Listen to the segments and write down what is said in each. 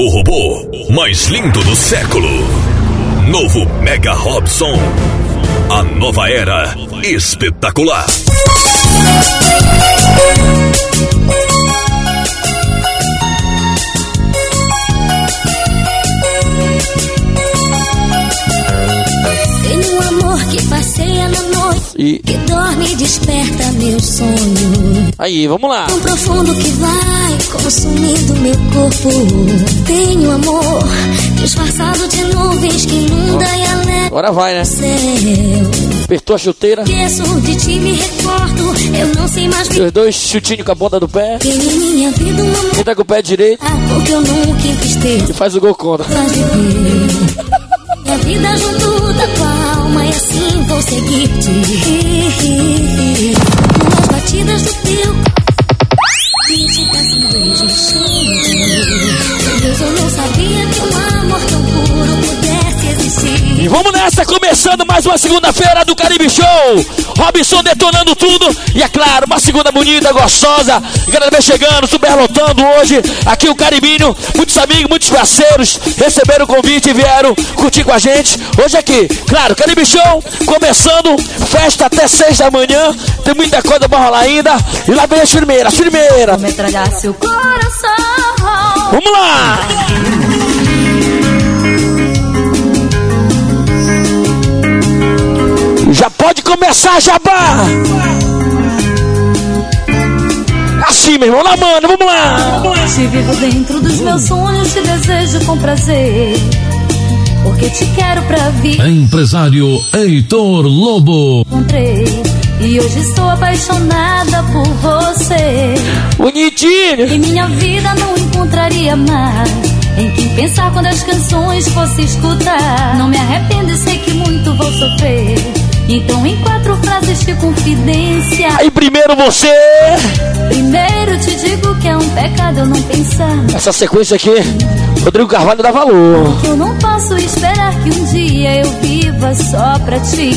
O robô mais lindo do século. Novo Mega Robson. A nova era espetacular. Passeia na noite, E que dorme e desperta meu sonho. aí, vamos lá. Tão profundo que vai consumindo meu corpo. Tenho amor disfarçado de nuvens que inunda e alegra Agora vai, né? céu. Apertou a chuteira. Esqueço de ti, me recordo. Eu não sei mais Os dois chutinhos com a ponta do pé. Em minha vida um amor Quem tá com o pé direito porque eu nunca emprestei. e faz o gol contra. Faz viver. Minha vida junto da tua alma e assim vou seguir-te. Nas batidas do teu beat peço um beijo Deus, eu não sabia que um amor tão puro pudesse existir. E vamos nessa, começando mais uma segunda-feira do Caribe Show. Robson detonando tudo. E é claro, uma segunda bonita, gostosa. Galera vem chegando, superlotando hoje. Aqui o Caribinho. Muitos amigos, muitos parceiros receberam o convite e vieram curtir com a gente. Hoje aqui, claro, Caribe Show começando. Festa até seis da manhã. Tem muita coisa pra rolar ainda. E lá vem as primeiras, as primeiras. Metralhar seu coração. Vamos lá! Pode começar, Jabá! Assim, meu irmão, na mano, vamos lá! Te vivo dentro dos meus sonhos, te desejo com prazer. Porque te quero pra vida, Empresário Heitor Lobo. encontrei. E hoje estou apaixonada por você. Bonitinho! E minha vida não encontraria mais em quem pensar quando as canções fosse escutar. Não me arrependo e sei que muito vou sofrer. Então, em quatro frases de confidência. Aí primeiro você! Primeiro te digo que é um pecado eu não pensar. Essa sequência aqui, Rodrigo Carvalho dá valor. Eu não posso esperar que um dia eu viva só pra ti.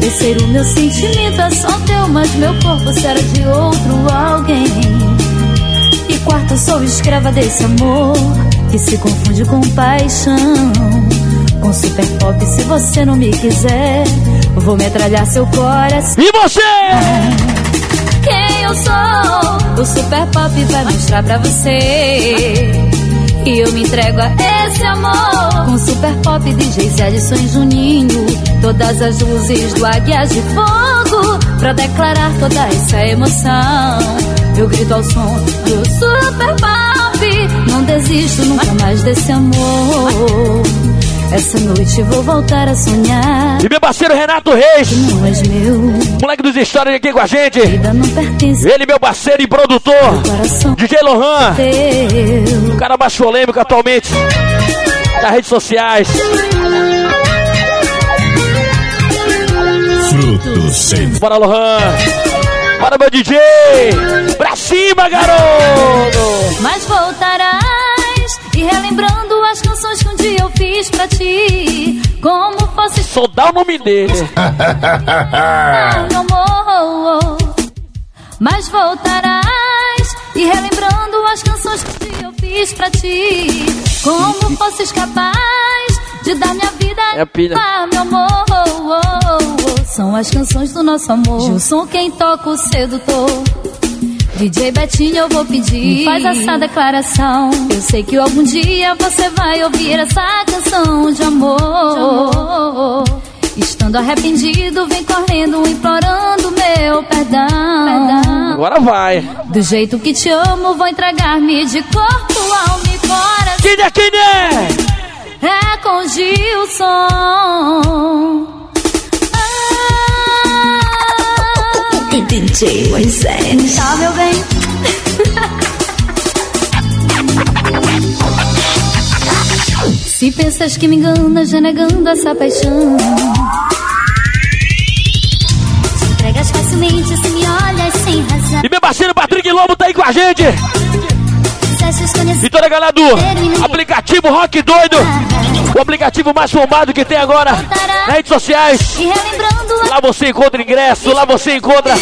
Terceiro, meu sentimento é só teu, mas meu corpo será de outro alguém. E quarto, sou escrava desse amor que se confunde com paixão. Com super pop, se você não me quiser, vou metralhar seu coração. E você? Quem eu sou? O super pop vai mostrar pra você. E eu me entrego a esse amor. Com super pop, DJs Edson e Juninho. Todas as luzes do Águias de Fogo. Pra declarar toda essa emoção. Eu grito ao som do super pop. Não desisto nunca mais desse amor. Essa noite vou voltar a sonhar. E meu parceiro Renato Reis, Não és meu, moleque dos histórias aqui com a gente. Ele, meu parceiro e produtor, DJ Lohan. teu. O cara mais polêmico atualmente nas redes sociais. Fruto sem Bora, Lohan. Bora, meu DJ. Pra cima, garoto. Mas voltarás e relembrando as canções que um dia eu fiz pra ti. Como fosse Só dá o nome dele. meu amor. Mas voltarás e relembrando as canções que um dia eu fiz pra ti. Como fosses capaz de dar minha vida É a pilha. Meu amor. São as canções do nosso amor. Gilson quem toca o sedutor. DJ Betinho, eu vou pedir. Faz essa declaração. Eu sei que algum dia você vai ouvir essa canção de amor. Estando arrependido, vem correndo, implorando meu perdão. Agora vai. Do jeito que te amo, vou entregar-me de corpo, alma e coração. Quem é, quem é? É com Gilson. Ah, DJ Moisés. tá, meu bem? Se pensas que me enganas, renegando essa paixão. Te entregas facilmente se me olhas sem razão. E meu parceiro Patrick Lobo tá aí com a gente. E toda a galera do aplicativo Rock Doido. O aplicativo mais bombado que tem agora nas redes sociais. Lá você encontra ingresso, lá você encontra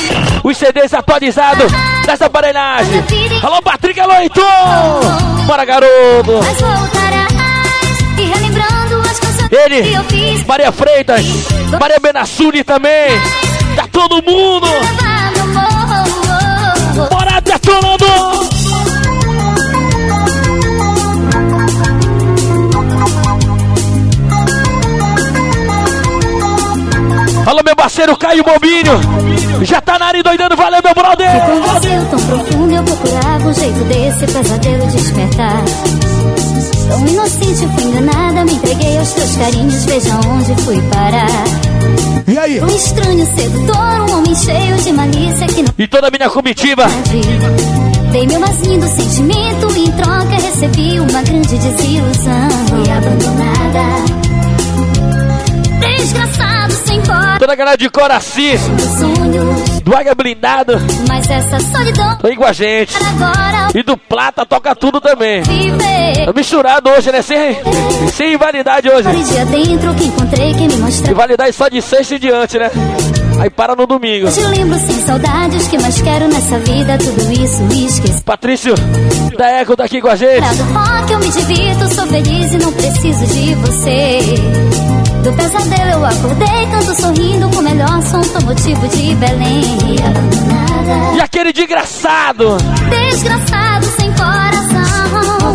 os CDs atualizados dessa aparelhagem. Alô, Patrick, alô, Heitor! Bora, garoto! Ele. Maria Freitas, Maria Benassuni também. Tá todo mundo! Bora, detonando! Alô, meu parceiro Caio Bobinho. Já tá na área doidando, valeu, meu brother! Com você eu tão profundo, eu procurava um jeito desse pesadelo despertar. Tão inocente, fui enganada, me entreguei aos teus carinhos, veja onde fui parar. E aí? Um estranho sedutor, um homem cheio de malícia que não E toda a minha comitiva. Dei meu mais lindo sentimento e em troca recebi uma grande desilusão. Fui abandonada. Fora Toda a galera de Coraci, do Águia Blindado, tô aí com a gente. E do Plata toca tudo também. Tá misturado hoje, né? Sem, sem rivalidade hoje. Mostrava. Rivalidade só de sexta e diante, né? Aí para no domingo. Eu lembro sem saudades que mais quero nessa vida. Tudo isso esqueci. Patrício da Eco tá aqui com a gente. Do rock eu me divirto, sou feliz e não preciso de você. Do pesadelo eu acordei, canto sorrindo com o melhor som, motivo de Belém. Abandonada, E aquele desgraçado. desgraçado sem coração.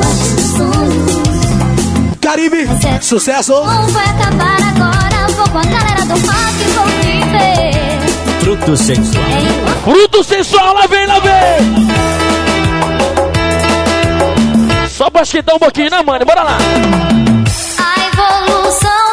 Caribe, sucesso. não vai acabar agora. Vou com a galera do rock, vou viver. Fruto sensual. Uma Fruto sensual, lá vem, lá vem. Só pra esquentar um pouquinho, né, mano? Bora lá. A evolução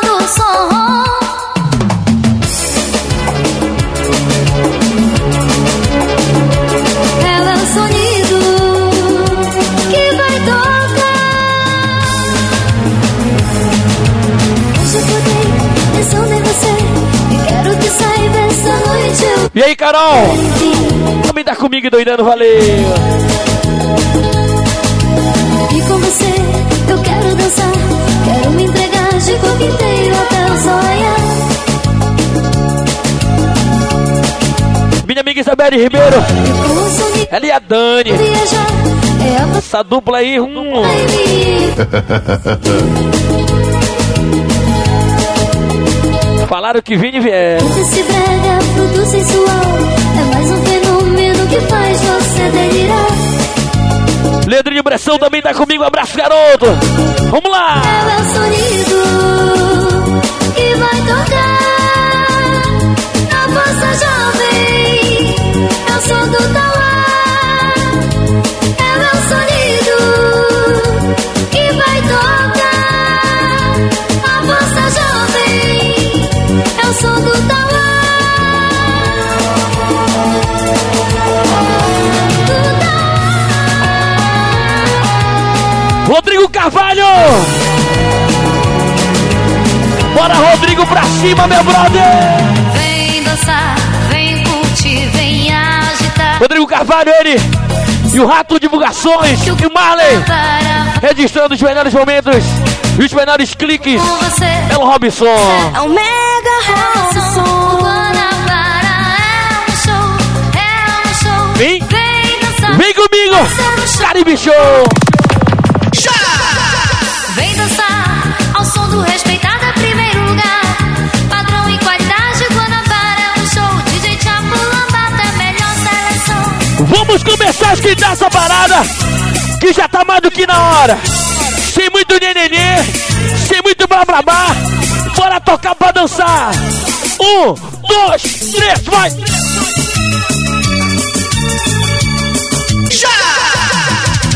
E aí, Carol? Também tá comigo doidando, valeu. E com você eu quero dançar, quero me entregar de corpo inteiro até o sonhar. Minha amiga Isabelle Ribeiro. Ela e a Dani. é Essa dupla aí, hum. Falaram que vinha e vier. Esse brega, fruto sensual, é mais um fenômeno que faz você delirar. Leandrinho Bressão também tá comigo. Abraço, garoto. Vamos lá. É o sonido que vai tocar Bora, Rodrigo, pra cima, meu brother. Vem dançar, vem curtir, vem agitar. Rodrigo Carvalho, ele. E o Rato Divulgações. E o Marley. Registrando os melhores momentos. E os melhores cliques. você. Pelo Robson. É o Mega Robson. É um show, é um show. Vem. Vem dançar, Vem comigo. Caribe Show. Vamos começar a esquentar essa parada. Que já tá mais do que na hora. Sem muito nenenê. Sem muito blá blá blá. Bora tocar pra dançar. Um, dois, três, vai.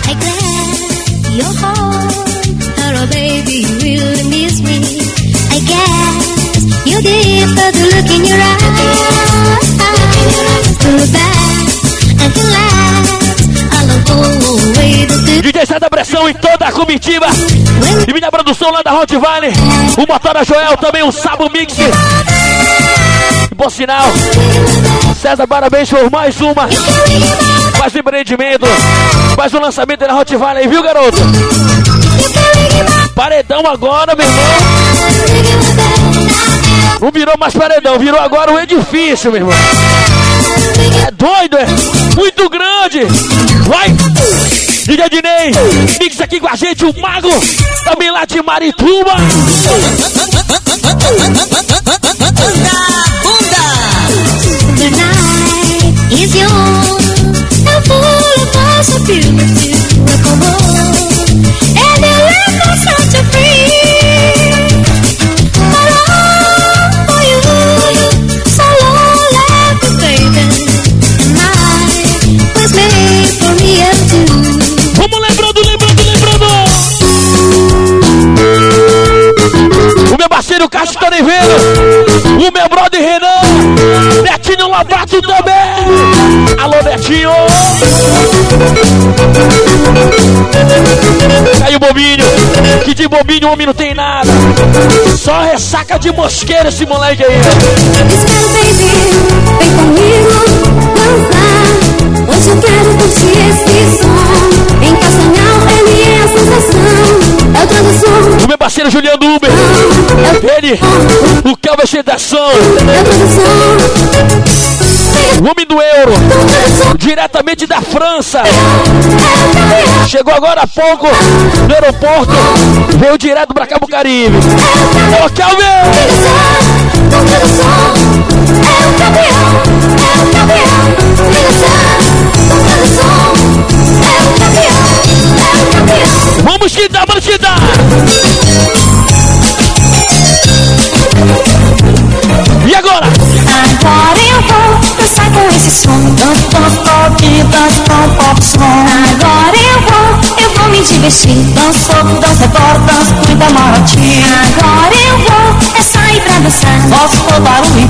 I glad you're home. Hello, baby, you really miss. I guess you did, but the look in your eyes. DJ Sai da Pressão em toda a comitiva. E minha produção lá da Hot Valley. O Motora Joel também, o Sabo Mix. Por sinal, César, parabéns por mais uma. Mais um empreendimento. Mais um lançamento na Hot Valley, viu, garoto? Paredão agora, meu irmão. Não virou mais paredão, virou agora um edifício, meu irmão. É doido, é? Muito grande. Vai! DJ Dinei, mix aqui com a gente, o Mago, também lá de Marituba. The night is yours. Eu pulo, posso feel you come on. Parceiro Cássio tá vendo. O meu brother Renan. Netinho Lobato também. Alô, Netinho. Aí o bobinho. Que de bobinho o homem não tem nada. Só ressaca de mosqueira esse moleque aí. Espera, baby, vem comigo dançar. Hoje eu quero curtir esse som. Em Castanhal, ele é a sensação. É o O meu parceiro Juliano Uber. Ele, o Kelvin cheio da som. é o. O homem do euro. Diretamente da França. é o campeão. Chegou agora há pouco no aeroporto. Veio direto pra Cabo Caribe. Ô, Kelvin! Transição, transição. É o campeão, é o campeão. É o campeão. Vamos vamos quitar! E agora? Agora eu vou dançar com esse som. Agora eu vou, eu vou me divertir. Danço, danço, agora danço, cuida morote. Agora eu vou, é sair pra dançar. Posso rodar um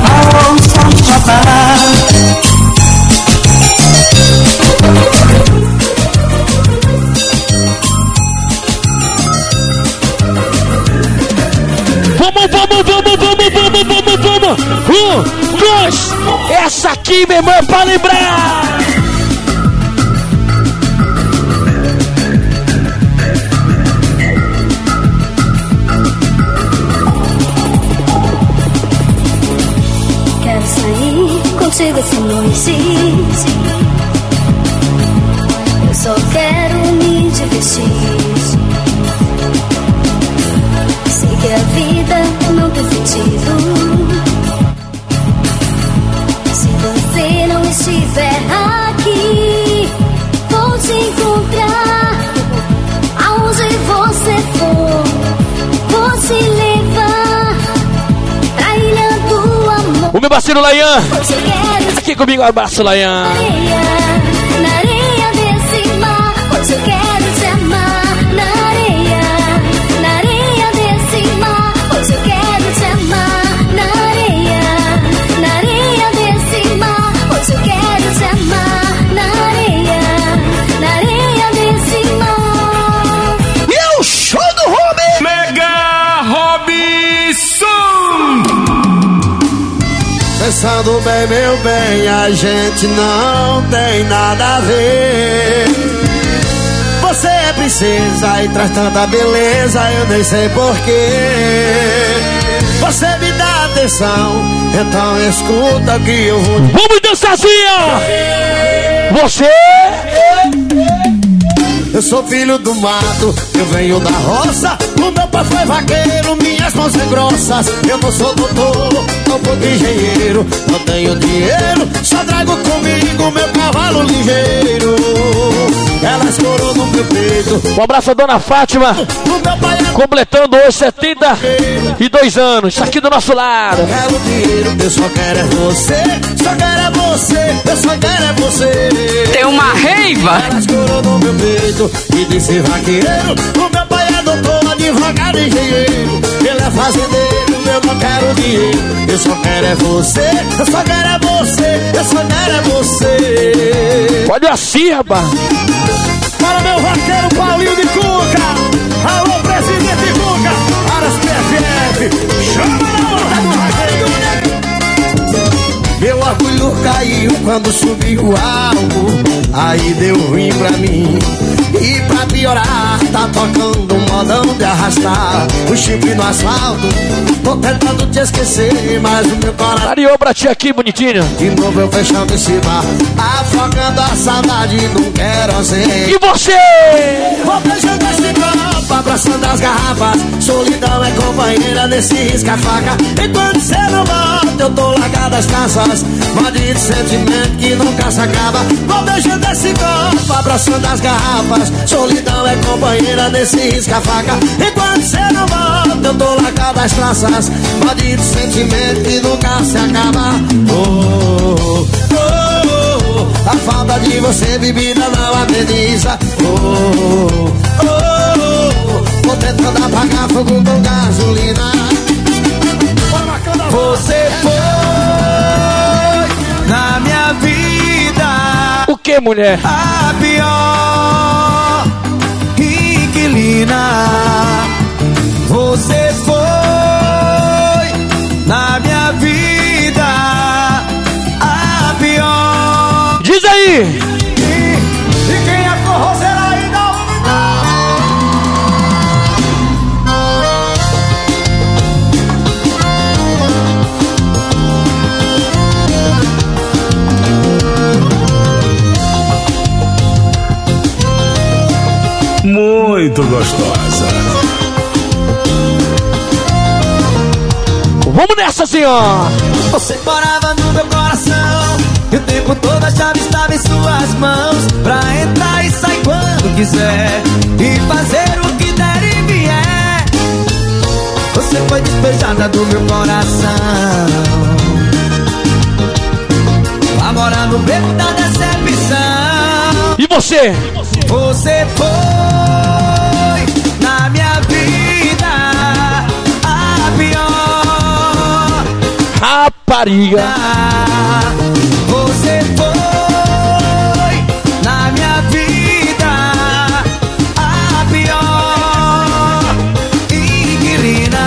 aqui, meu irmão, pra lembrar! Quero sair contigo essa noite. Amor. O meu parceiro Layan, aqui comigo, abraço, Layan. Pensando bem, meu bem, a gente não tem nada a ver. Você é princesa e traz tanta beleza, eu nem sei porquê. Você me dá atenção, então escuta que eu vou Vamos dançarzinha! Você? Eu sou filho do mato, eu venho da roça. O meu pai foi vaqueiro, minhas mãos são grossas. Eu não sou doutor, não pouco engenheiro. Não tenho dinheiro, só trago comigo meu cavalo ligeiro. Ela escorou no meu peito. Um abraço a dona Fátima, O meu pai é completando hoje 72 anos. Isso aqui do nosso lado. quero dinheiro, eu só quero é você. Só quero é você, eu só quero é você. Tem uma reiva. Ela escorou no meu peito e disse vaqueiro O meu pai é advogado e engenheiro Ele é fazendeiro, eu não quero dinheiro Eu só quero é você, eu só quero é você Eu só quero é você Olha assim, rapaz. Para meu vaqueiro Paulinho de Cuca! Alô, presidente Cuca! Para as PFF! Chama caiu quando subiu o álbum. Aí deu ruim pra mim. E pra piorar, tá tocando moda modão de arrastar. O chifre no asfalto Tô tentando te esquecer Mas o meu coração Ariô pra ti aqui, bonitinho. De novo eu fechando esse bar Afogando a saudade Não quero ser E você? Vou beijando esse copo, abraçando as garrafas. Solidão é companheira desse risca-faca. Enquanto cê não volta, eu tô largado as caças. Maldito sentimento que nunca se acaba. Vou beijando esse copo, abraçando as garrafas. Solidão é companheira desse risca-faca. Enquanto cê não volta, eu tô largado as traças. Maldito sentimento que nunca se acaba. Oh, oh, oh, a falta de você, bebida, não ameniza. Oh, oh, oh, tentando apagar fogo com gasolina. Você foi na minha vida O que, mulher? a pior inquilina. Você foi na minha vida a pior. Diz aí! Muito gostosa. Vamos nessa, senhor! Você morava no meu coração E o tempo todo a chave estava em suas mãos Pra entrar e sair quando quiser E fazer o que der e vier Você foi despejada do meu coração morar no beco da decepção E você? Você foi Rapariga! você foi na minha vida a pior inquilina.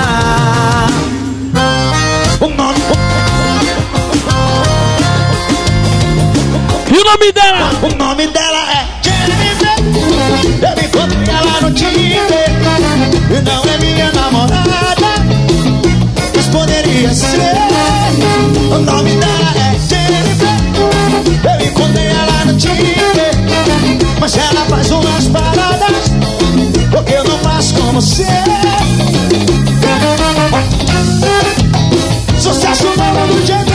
E o nome dela? O nome dela é Jennifer. Eu encontrei ela no Tinder. E não é minha namorada. O nome dela é Jennifer. Eu encontrei ela no Tinder. Mas ela faz umas paradas. Porque eu não faço como você. Sucesso novo do Jennifer.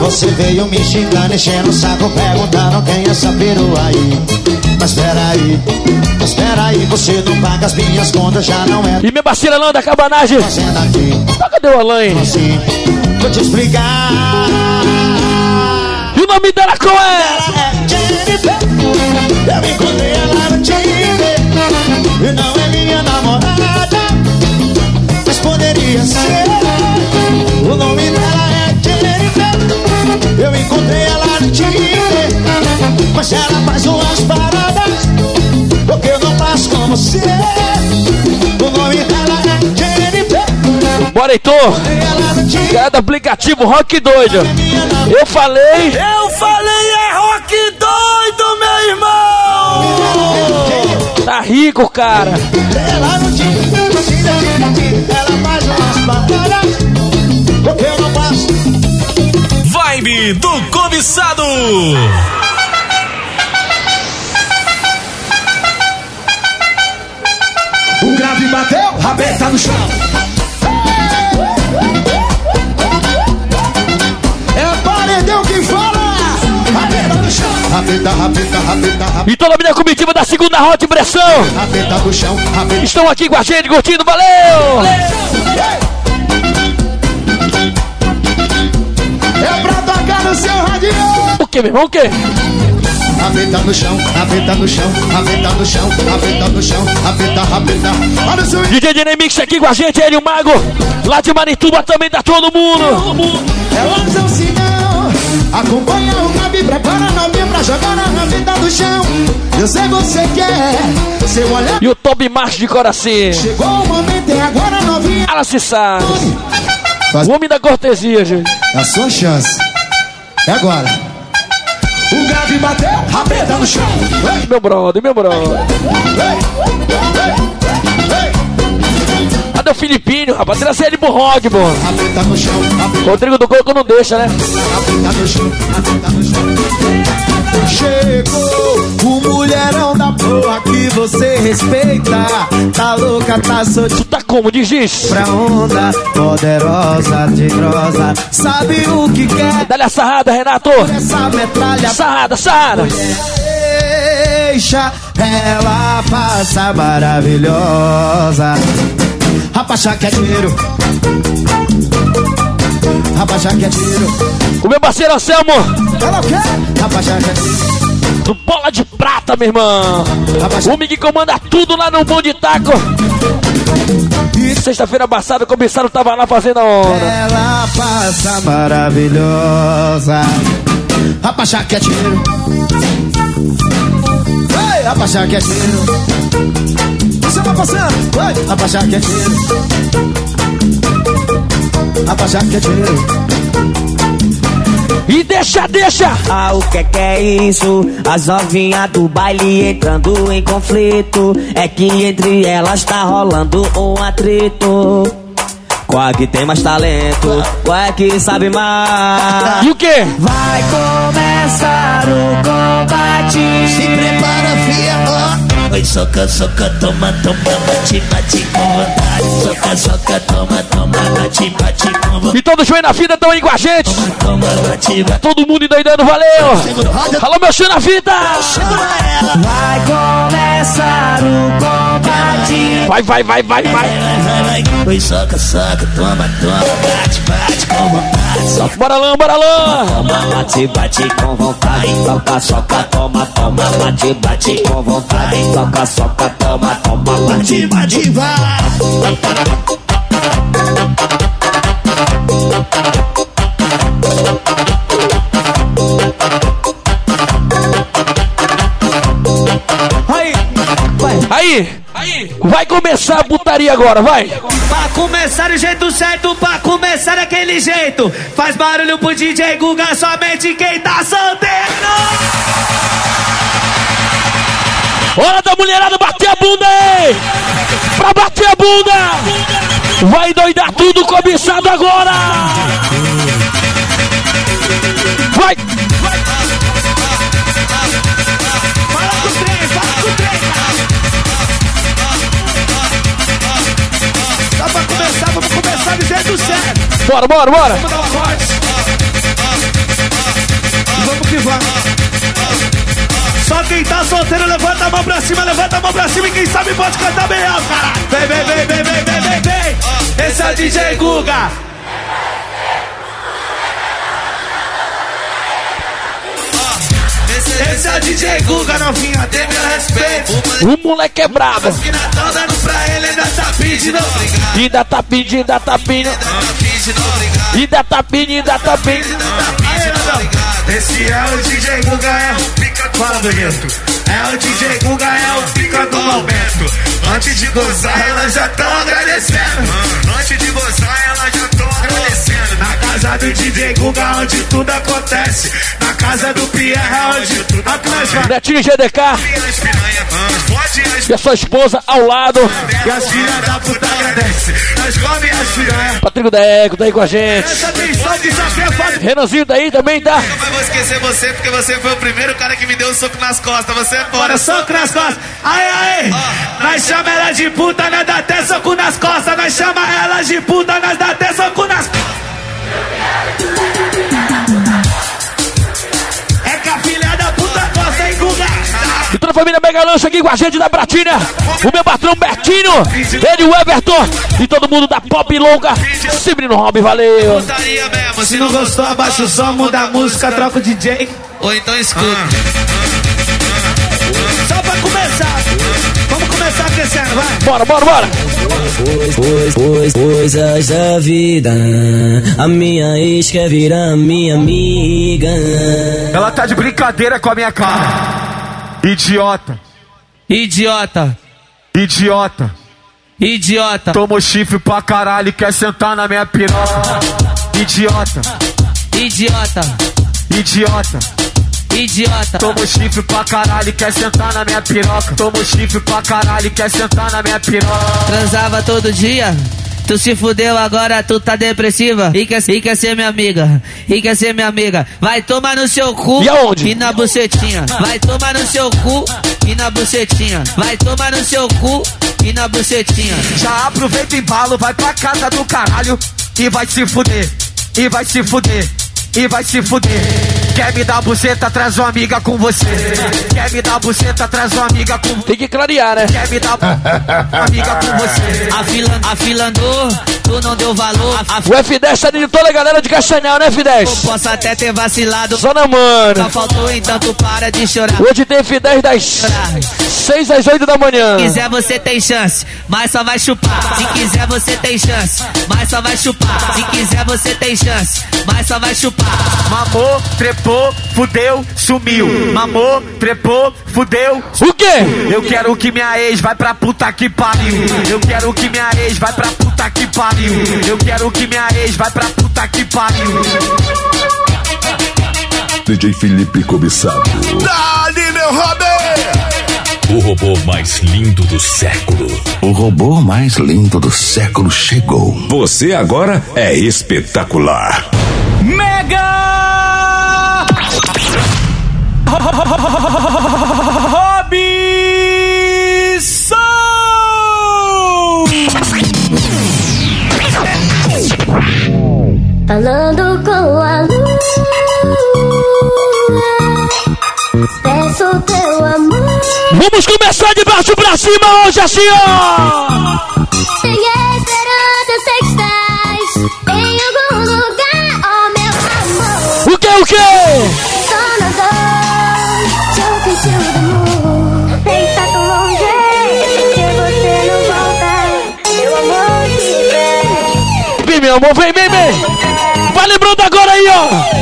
Você veio me xingando, enchendo o saco Perguntando quem é essa perua aí Mas peraí, mas peraí Você não paga as minhas contas, já não é E minha parceira Landa Cabanagem. Fazendo aqui, Ah, Cadê o Alain? assim Vou te explicar E o nome dela qual é? Ela é Jennifer Eu encontrei ela no Tinder E não é minha namorada Mas poderia ser Eu encontrei ela no Tinder Mas ela faz umas paradas Porque eu não faço como você O nome dela é Jennifer Bora, Heitor! Tinder Cada aplicativo rock doido. Eu falei. Eu falei é rock doido, meu irmão. Tá rico, cara. Ela faz umas paradas Porque eu não faço Vibe do cobiçado. O grave bateu, rabeta no chão. É paredão que fala. Rabeta no chão. Rabeta, rabeta, rabeta, rabeta, E toda a minha comitiva da segunda Hot Pressão. rabeta no chão Rabeta, Estão aqui com a gente, curtindo. Valeu! É seu radinho. O que, meu irmão? O que? rabeta no chão Rabeta no chão, rabeta no chão Rabeta no chão, rabeta, rabeta Olha o seu DJ Diney Mix aqui com a gente, ele, o Mago. Lá de Marituba também tá todo mundo. Ela usa o sinal Acompanha o Gabi, prepara a novinha pra jogar na rabeta do chão Eu sei você quer Seu olhar E o Toby March de coração. chegou o momento e agora novinha Ela se sabe. Faz O homem da cortesia, gente. a sua chance É agora. O grave bateu, rabeta no chão. Ei, Meu brother, meu brother. Cadê o Filipinho, rapaz? Trazer ele pro rock, pô. Rabeta no chão. Rabeta Rodrigo do Coco não deixa, né? Chegou o mulherão da porra você respeita. Tá louca, tá soltinha. Tá como de giz. Pra onda, poderosa, tigrosa. Sabe o que quer. Dá-lhe a sarrada, Renato. Essa metralha. Sarrada, sarrada. Mulher, deixa ela passa maravilhosa. Rapacha que é dinheiro. Rapacha que é dinheiro. O meu parceiro Anselmo. Ela quer. Rapaz, já. dinheiro. 4, bola de prata, meu irmão. O Mig comanda tudo lá no Bom de Taco. Sexta-feira passada, começaram, tava lá fazendo a hora. Ela passa maravilhosa. Rapaz, que é tiro. Vai, já que é tiro. Chama passando, vai, rapachar que é tiro. Rapaz, que é tiro. E deixa, deixa. Ah, o que que é isso? As novinhas do baile entrando em conflito. É que entre elas tá rolando um atrito. Qual é que tem mais talento? Qual é que sabe mais? E o quê? Vai começar o combate. Soca, soca, toma, toma, bate, bate com vontade. Soca, soca, toma, toma, bate, bate com vontade. E todos os na vida estão aí com a gente. Toma, bate, bate. Todo mundo endoidando, valeu. Alô, meu show na vida. Vai começar o combate. Vai, vai, vai, vai, vai. Vai, vai, vai. Oi, soca, soca, toma, toma, bate, bate com vontade. Soca, Bora lá, bora lá. Toma, bate, bate com vontade. Soca, soca, toma, toma, bate, bate com vontade. Soca, soca, toma, toma, bate, bate. Aí, vai. Aí, vai começar a putaria agora, vai. Pra começar do jeito certo, pra começar daquele jeito. Faz barulho pro DJ Guga, somente quem tá solteiro. Hora da mulherada bater a bunda aí. Pra bater a bunda. Vai doidar tudo cobiçado agora. Vai. Certo. Bora, bora, bora. Vamos dar corte. Vamos que vamos. Só quem tá solteiro, levanta a mão pra cima, levanta a mão pra cima e quem sabe pode cantar alto, caralho. Vem, vem, vem, vem, vem, vem, vem, vem. Esse é o DJ Guga. Esse é o DJ Guga, novinha, tem meu respeito. O moleque é brabo. Que não tão dando pra ele, ainda tá pedindo obrigado. Ainda tá pedindo, ainda tá pedindo. Ainda tá pedindo, ainda tá pedindo. Esse é o DJ Guga, é o pica do Fala, bonito. É o DJ Guga, é o pica do. Antes de gozar, elas já tão agradecendo. Antes de gozar, elas já tão agradecendo. Na casa do DJ Guga, onde tudo acontece. Na casa do Pierre, onde tudo acontece. Netinho GDK e a sua esposa ao lado. e as filhas da puta agradece. Nós come piranha. Patrick da Eco tá aí com a gente. Essa atenção fazer. Renanzinho daí também tá. Mas vou esquecer você porque você foi o primeiro cara que me deu um soco nas costas. Você é fora, soco nas costas. Aê, aê! Nós chama ela de puta, nós dá até soco nas costas. Nós chama ela de puta, nós dá até soco nas costas. Toda a família Mega Lancha aqui com a gente da Bratina. O meu patrão Bertinho, ele, o Everton e todo mundo da Pop Louca. Sempre no hobby, valeu. Se não gostou, abaixa o som, muda a música, troca o DJ. Ou então escuta. Só pra começar. Vamos começar aquecendo, vai. Bora, bora, bora. Pois, pois, coisas da vida. A minha ex quer virar minha amiga. Ela tá de brincadeira com a minha cara. Idiota. Idiota. Idiota. Idiota. Tomou chifre pra caralho e quer sentar na minha piroca. Idiota. Idiota. idiota. Idiota. Toma chifre pra caralho, quer sentar na minha piroca. Toma chifre pra caralho, quer sentar na minha piroca. Transava todo dia. Tu se fudeu agora, tu tá depressiva. E quer, e quer ser minha amiga. E quer ser minha amiga. Vai tomar no seu cu. E aonde? E na bucetinha. Vai tomar no seu cu. E na bucetinha. Vai tomar no seu cu. E na bucetinha. Já aproveita e embalo, vai pra casa do caralho e vai se fuder, e vai se fuder, e vai se fuder. Quer me dar buceta, traz uma amiga com você. Quer me dar buceta, traz uma amiga com você. Tem que clarear, né? Quer me dar amiga com você. A fila, a fila andou, tu não deu valor. A, O F10 tá de toda a galera de Castanhal, né, eu F10? posso até ter vacilado. Só na Só mano. faltou então tu para de chorar. Hoje tem F10 das 6 às 8 da manhã. Se quiser você tem chance, mas só vai chupar. Se quiser você tem chance, mas só vai chupar. Se quiser você tem chance, mas só vai chupar. Mamou, trepou, fudeu, sumiu. Mamou, trepou, fudeu. O quê? Eu quero que minha ex vai pra puta que pariu. Eu quero que minha ex vai pra puta que pariu. Eu quero que minha ex vai pra puta que pariu. DJ Felipe Cobiçado. Dali, meu Robin! O robô mais lindo do século. O robô mais lindo do século chegou. Você agora é espetacular. Mega Falando com a lua, peço teu amor. Vamos começar de baixo pra cima hoje, assim, ó! Amor, vem, vem, vem! Vai lembrando agora aí, ó!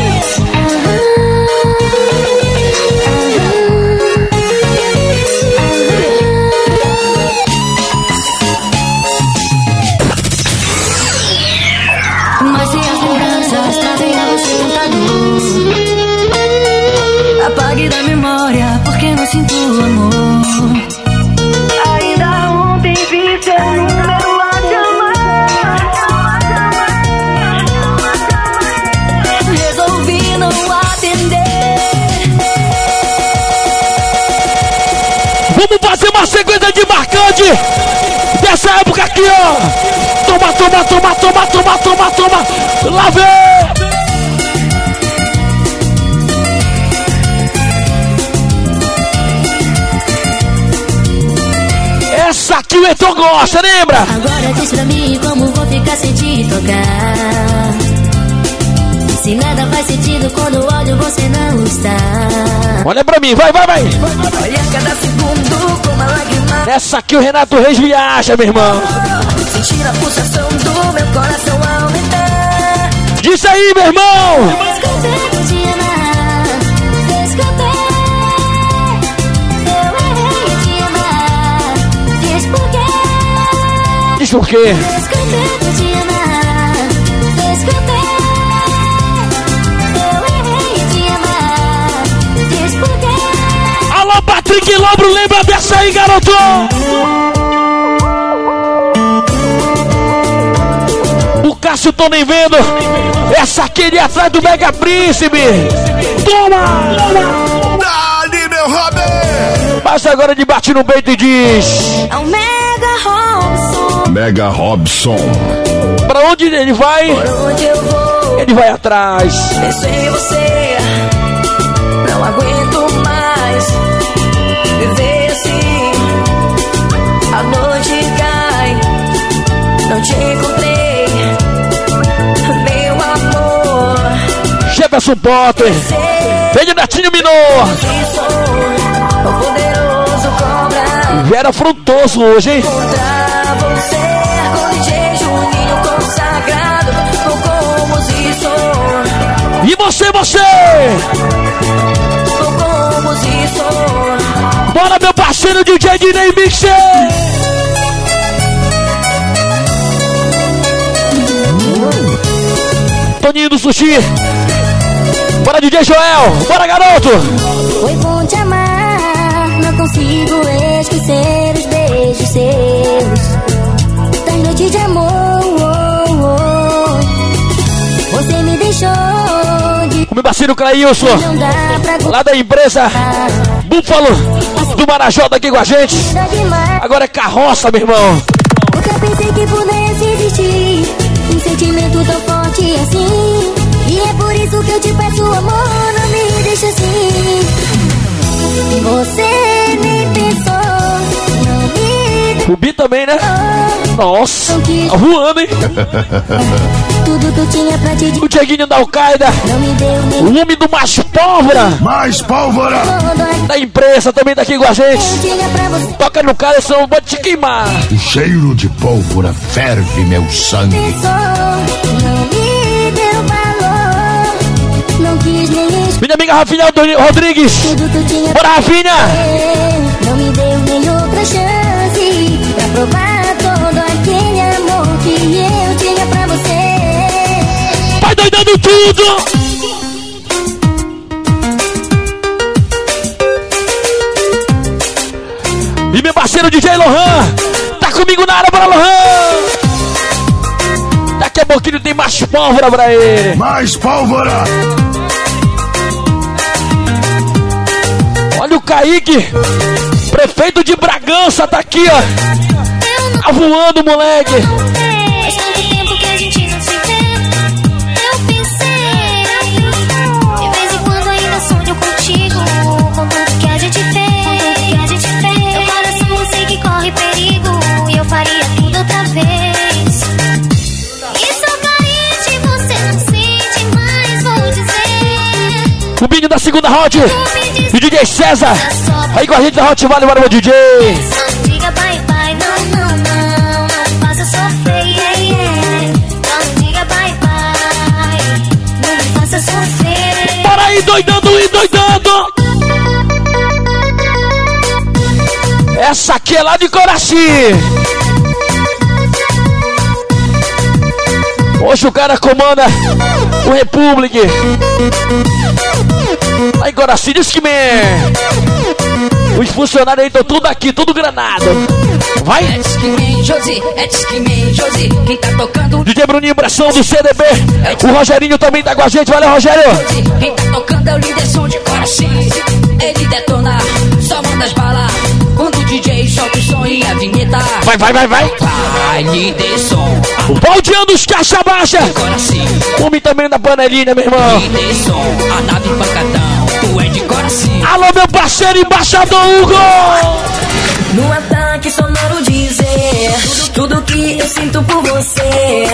Vamos fazer uma sequência de marcante dessa época aqui, ó! Toma, toma, toma, toma, toma, toma, toma! Lá vem! Essa aqui o Heitor gosta, lembra? Agora diz pra mim como vou ficar sem te tocar. Se nada faz sentido quando olho você não está. Olha pra mim, vai, vai, vai! Olha cada segundo com uma lágrima. Essa aqui o Renato Reis viaja, meu irmão! Sentir a pulsação do meu coração aumentar. Diz aí, meu irmão! Em te amar. Diz por quê. Diz por quê? Descontento de amar. Descontei. Patrick Lobro, lembra dessa aí, garoto? O Cássio tô nem vendo. Essa aqui ele é atrás do Mega Príncipe. Toma! Dali, meu Robin! Passa agora de bate no peito e diz: É o Mega Robson. Mega Robson. Pra onde ele vai? Onde eu vou? Ele vai atrás. Penso em você. Não aguento mais Não te encontrei. Meu amor. Jefferson Potter. Vem de Netinho Minor. Sou. Vera Frontoso hoje, hein? E você, você? Bora, meu parceiro DJ Dinei Mixer. Toninho do Sushi. Bora, DJ Joel! Bora, garoto! Foi bom te amar, não consigo esquecer os beijos seus. Das noites de amor, oh, oh. você me deixou de O meu parceiro pra lá da empresa Búfalo do Marajó, tá aqui com a gente. Agora é carroça, meu irmão. Nunca pensei que pudesse existir um sentimento tão forte assim. E é por isso que eu te peço amor, não me deixa assim. Você nem me O Bi também, né? Nossa, tá voando, hein? O Dieguinho da nem o homem do macho pólvora Mais pólvora! da empresa também tá aqui com a gente. Toca no cara, senão pode te queimar. O cheiro de pólvora ferve meu sangue. Minha amiga Rafinha Rodrigues. Bora, Rafinha! Provar todo aquele amor que eu tinha pra você. Vai doidando tudo! E meu parceiro DJ Lohan, tá comigo na área, bora Lohan! Daqui a pouquinho tem mais pólvora pra ele. Mais pólvora! Olha o Kaique, prefeito de Bragança, tá aqui, ó. Tá voando, moleque. Faz tanto tempo que a gente não se vê. Eu pensei. De vez em quando ainda sonho contigo. Com tudo que a gente fez. que a gente fez. Meu coração sei que corre perigo. E eu faria tudo outra vez. E você não sente mais. Vou dizer. O Binho da segunda hot. E o DJ César. Aí com a gente da Hot Vale, bora meu DJ. Bora aí, doidando e doidando. Essa aqui é lá de Coraci. Hoje o cara comanda o Republic. Lá em Coraci, diz que me. Os funcionários aí estão tudo aqui, tudo granado. Vai! É Disque Josi, é Disque Josi, quem tá tocando DJ Bruninho Impressão do CDB. O Rogerinho também tá com a gente. Valeu, Rogério. Josi, quem tá tocando é o líder som de. Ele detona, só manda as balas. Quando o DJ solta o som e a vinheta. Vai, vai, vai, vai. Vai, líder som, O baldeando os caixa baixa. homem também da panelinha, meu irmão. Líder som, a nave pancadão, tu é de. Alô, meu parceiro embaixador Hugo. No ataque sonoro dizer tudo que eu sinto por você.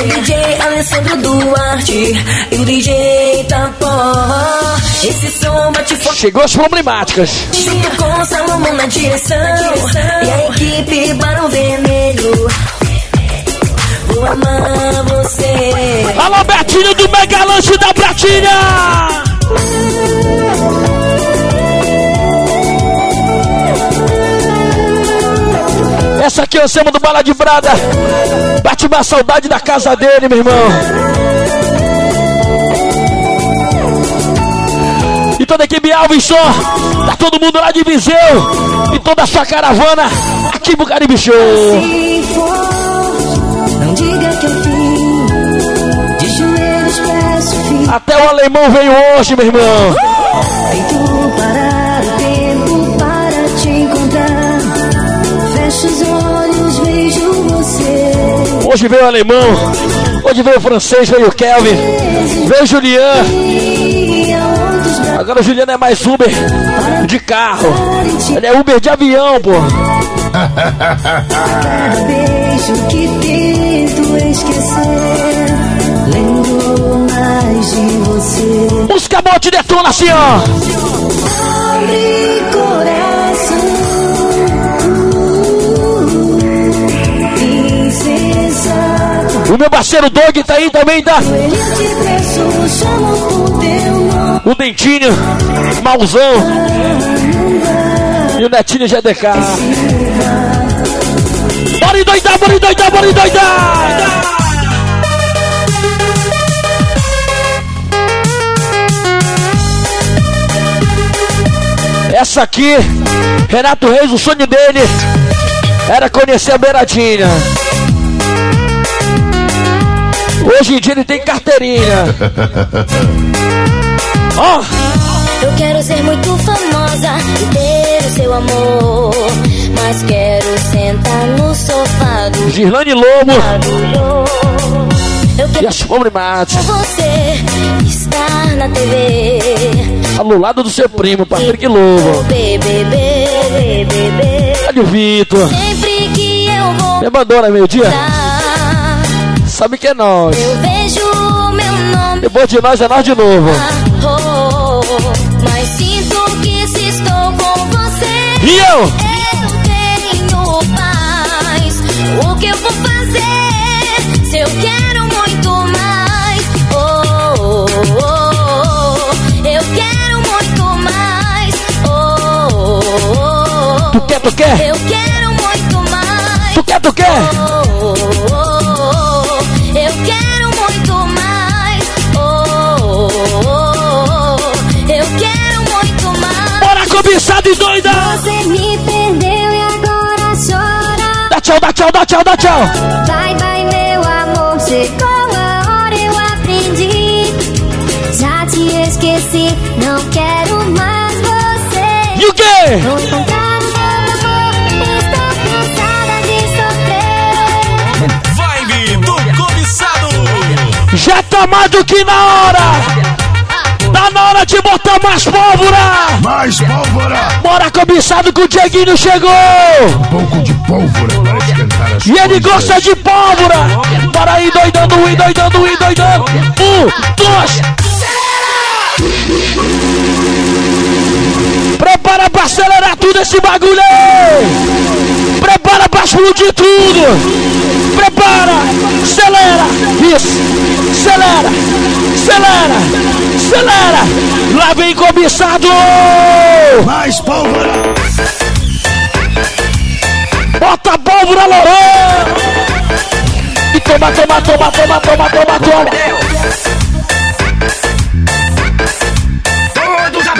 O DJ Alessandro Duarte e o DJ Tapó. Esse som bate forte Chegou as problemáticas. junto com Salomão na direção. E a equipe Barão Vermelho. Vou amar você. Alô, Betinho do Mega Lanche da Pratinha. Essa aqui é o do Bala de Brada. Bate uma saudade da casa dele, meu irmão. E toda a equipe Alves só. Tá todo mundo lá de Viseu. E toda a sua caravana aqui pro Caribe Show. Se for, não diga que eu fim. De joelhos peço fim. Até o alemão veio hoje, meu irmão. Hoje veio o alemão. Hoje veio o francês, veio o Kelvin. Veio o Julian. Agora o Juliano é mais Uber de carro. Ele é Uber de avião, pô. beijo que tento esquecer. Lembro mais de você. Música boa te detona assim, ó. Abre coração. O meu parceiro Doug tá aí também, tá? O Dentinho, Mauzão. E o Netinho GDK. Bora doidar, bora doidar, bora doidar! Essa aqui, Renato Reis, o sonho dele era conhecer a Beiradinha. Hoje em dia ele tem carteirinha. Ó, Eu quero ser muito famosa e ter o seu amor. Mas quero sentar no sofá do Girlane Lobo Eu e quero as Pobre Mate. você estar na TV. Ao lado do seu primo, Patrick Lobo. BBB, BBB. Olha o Vitor. Sempre que eu vou Me abandona meio-dia. dar, Sabe que é nós. eu vejo meu nome. Depois de nós é nós de novo. Oh, mas tchau. Vai, vai, meu amor, chegou a hora, eu aprendi. Já te esqueci, não quero mais você. E o quê? Vou encontrar amor, estou cansada de sofrer. Vibe do cobiçado. Já tá mais do que na hora! Tá na hora de botar mais pólvora! Mais pólvora! Bora, cobiçado que o Dieguinho chegou! Um pouco de pólvora E ele gosta de pólvora! Bora aí, doidando, ir doidando, ir doidando! Um, dois! Prepara pra acelerar tudo esse bagulho aí! Prepara pra explodir tudo! Prepara! Acelera! Isso! Acelera! Acelera! Acelera! Lá vem cobiçado! Mais pólvora! Bota a pólvora, Lorão! E toma, toma, toma, toma, toma, toma, toma! Todos a!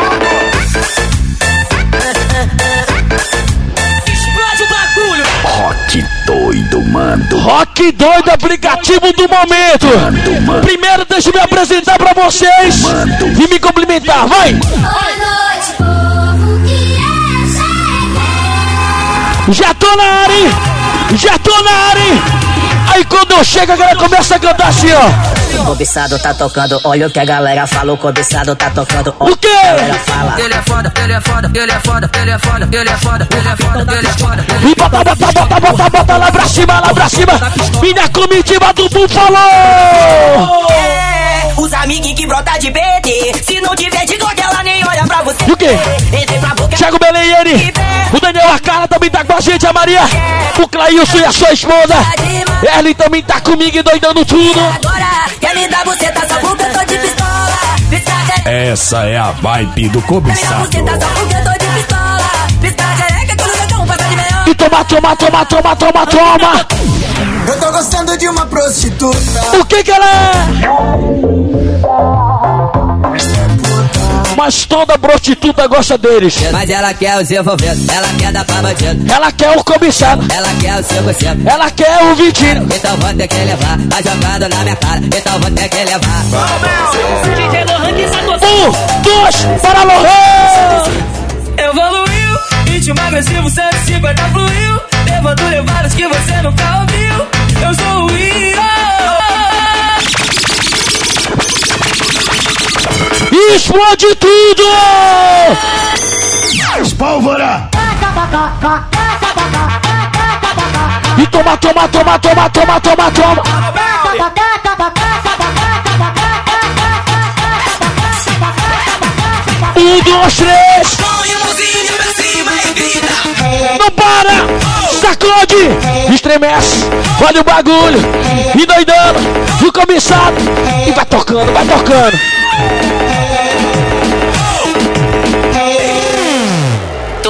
Explode o bagulho! Rock doido, mando. Rock doido, aplicativo do momento! Primeiro, deixa eu me apresentar pra vocês e me cumprimentar, vai! Boa noite, povo Já tô na área, hein? Já tô na área, hein? Aí quando eu chego, a galera começa a cantar assim, ó. O cobiçado tá tocando, olha o que a galera fala. O cobiçado tá tocando, O olha o quê? que a galera fala. Ele é foda, ele é foda, ele é foda, ele é foda, ele é foda, ele é foda, ele é foda. E bota, bota, bota, bota, bota lá pra cima, lá pra cima. Minha comitiva do Búfalo! É, os amiguinhos que brota de PT. Se não tiver de E o quê? Boca. Thiago Belém e ele. O Daniel Arcara também tá com a gente, a Maria. O Clailson e a sua esposa. Erlen também tá comigo e doidando tudo. Agora, quer me dar você só porque eu tô de pistola. Pisca careca, Essa é a vibe do cobiçado. o. E toma, toma, toma, toma, toma, toma. Eu tô gostando de uma prostituta. O que que ela é? Mas toda prostituta gosta deles. Mas ela quer os envolvidos, ela quer dar pra bandido. Ela quer o cobiçado. Ela quer o seu conceito. Ela quer o Vitinho. Então vou ter que levar, tá jogando na minha cara, então vou ter que levar. DJ Lohan que está Um, dois, para morrer. Evoluiu, ritmo agressivo 150 fluiu. Levando levadas que você nunca ouviu. Eu sou o Io. Explode tudo. Mais pólvora! E toma, toma, toma, toma, toma, toma, toma. Um, dois, três. Não para! Sacode! Estremece! Olha o bagulho! E doidando! O cobiçado! E vai tocando, vai tocando!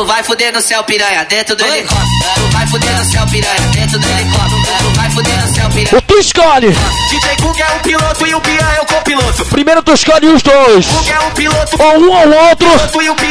Vai fuder no céu piranha dentro do helicóptero. Tu vai fuder no céu piranha dentro do helicóptero. Tu vai fuder no céu O tu escolhe. DJ Cook é o piloto e o Pian é o copiloto. Primeiro tu escolhe os dois. Cook é o piloto. Ou um ou outro.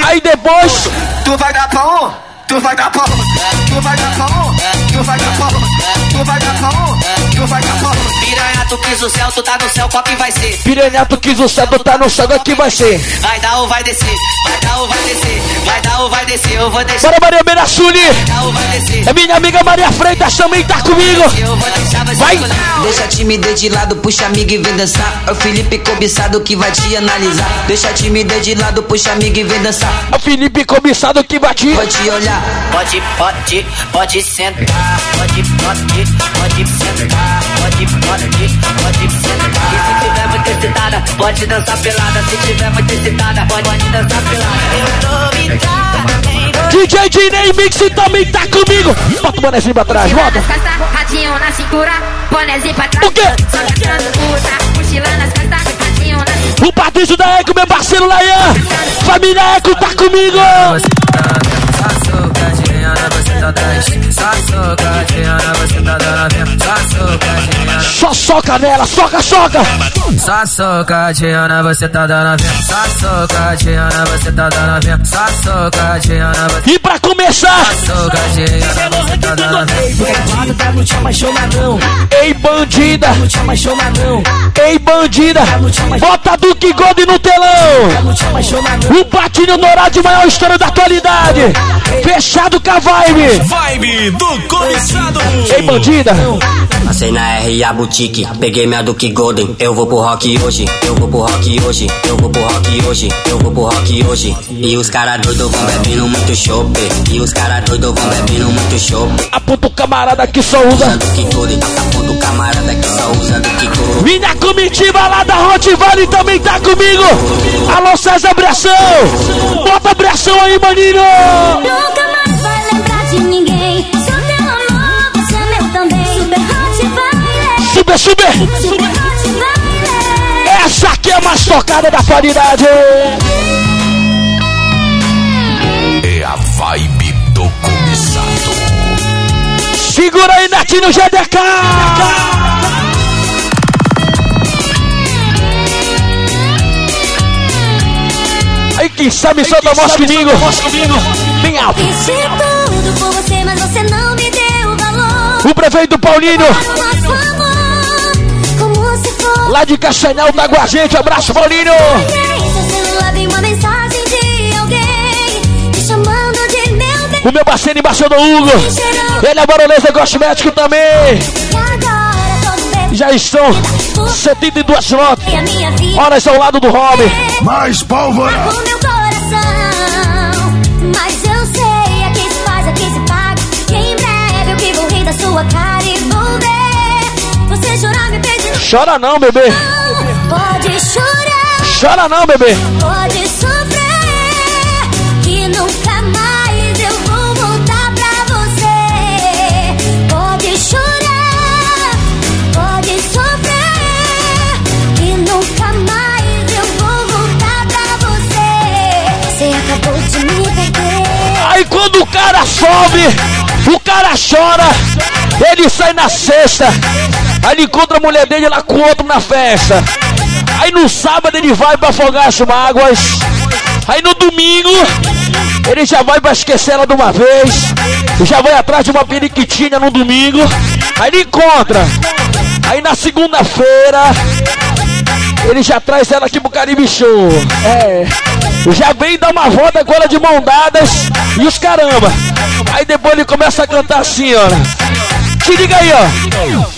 Aí depois. Tu vai dar pra um, tu vai dar pra um, tu vai dar pra um, tu vai dar pra um, tu vai dar pra um, tu vai dar pra um. Piranha, tu quis o céu, tu tá no céu, qual que vai ser? Piranha, tu quis o céu, tu tá no céu, aqui vai ser. Vai dar ou vai descer, vai dar ou vai descer, vai dar ou vai descer, eu vou deixar. Bora, Maria Benassuli. Vai dar ou vai descer. É minha amiga Maria Freitas também tá comigo. Eu vou deixar você Vai. Deixa a timidez de lado, puxa amigo e vem dançar. É o Felipe cobiçado que vai te analisar. Deixa a timidez de lado, puxa amigo e vem dançar. É o Felipe cobiçado que. Vai te olhar. Pode, pode, pode sentar, pode, pode, pode sentar, pode, pode, pode sentar. E se tiver muito excitada, pode dançar pelada. Se tiver muito excitada, pode, pode dançar pelada. Eu tô me dando, DJ Dinei Mix também tá comigo. Bota o bonezinho pra trás, bota. Ratinho na cintura, bonezinho pra trás. O quê? Costas, ratinho na cintura. O Patrício da Eco, meu parceiro Laian. Família Eco tá comigo. Só soca nela, soca, soca. Só socadinha, você tá dando vento. Só socadinha, você tá dando vento. Só socadinha, você E pra começar, socadinha, você tá dando vento. Tá no te apaixonadão, ei bandida, te ei bandida. Bota Duque Gold no telão. O patinho dourado de maior história da atualidade. Fechado com a vibe. Vibe do cobiçado. Ei bandida. Passei na RA Boutique, peguei minha Duke Golden. Eu vou pro rock hoje, eu vou pro rock hoje, eu vou pro rock hoje, eu vou pro rock hoje. E os cara doido vão bebendo muito chopp. E os cara doido vão bebendo muito chopp. Aponta o camarada que só usa. Duke Golden, aponta o camarada que só usa Duke Golden. Minha comitiva lá da Hot Valley também tá comigo. Alô César Bressão. Bota a Bressão aí, maninho. Nunca de ninguém. Sou teu amor, você é meu também. Super hot vai, Super, super. super hot vai. Essa aqui é a mais tocada da qualidade. É a vibe do cobiçado. Segura aí, Netinho GDK. Aí quem sabe solta a voz comigo. Bem alto. Tudo por você, mas você não me deu valor. O prefeito Paulinho, O amor, lá de Castanhal, tá com a gente. Abraço, Paulinho. O meu parceiro embaixador Hugo. Ele é baronesa cosmético também. Já estão 72 notas. E a minha vida Horas ao lado do Robin. Mais pólvora! Chora não, bebê. Pode chorar, Chora não, bebê. pode sofrer. Que nunca mais eu vou voltar pra você. Pode chorar, pode sofrer. Que nunca mais eu vou voltar pra você. Você acabou de me perder. Aí quando o cara sobe, o cara chora, ele sai na sexta. Aí ele encontra a mulher dele lá com o outro na festa. Aí no sábado ele vai pra afogar as mágoas. Aí no domingo ele já vai pra esquecer ela de uma vez. Já vai atrás de uma periquitinha no domingo. Aí ele encontra. Aí na segunda-feira ele já traz ela aqui pro Caribe Show. É. Já vem dar uma volta com ela de mão dadas e os caramba. Aí depois ele começa a cantar assim, ó. Te liga aí, ó.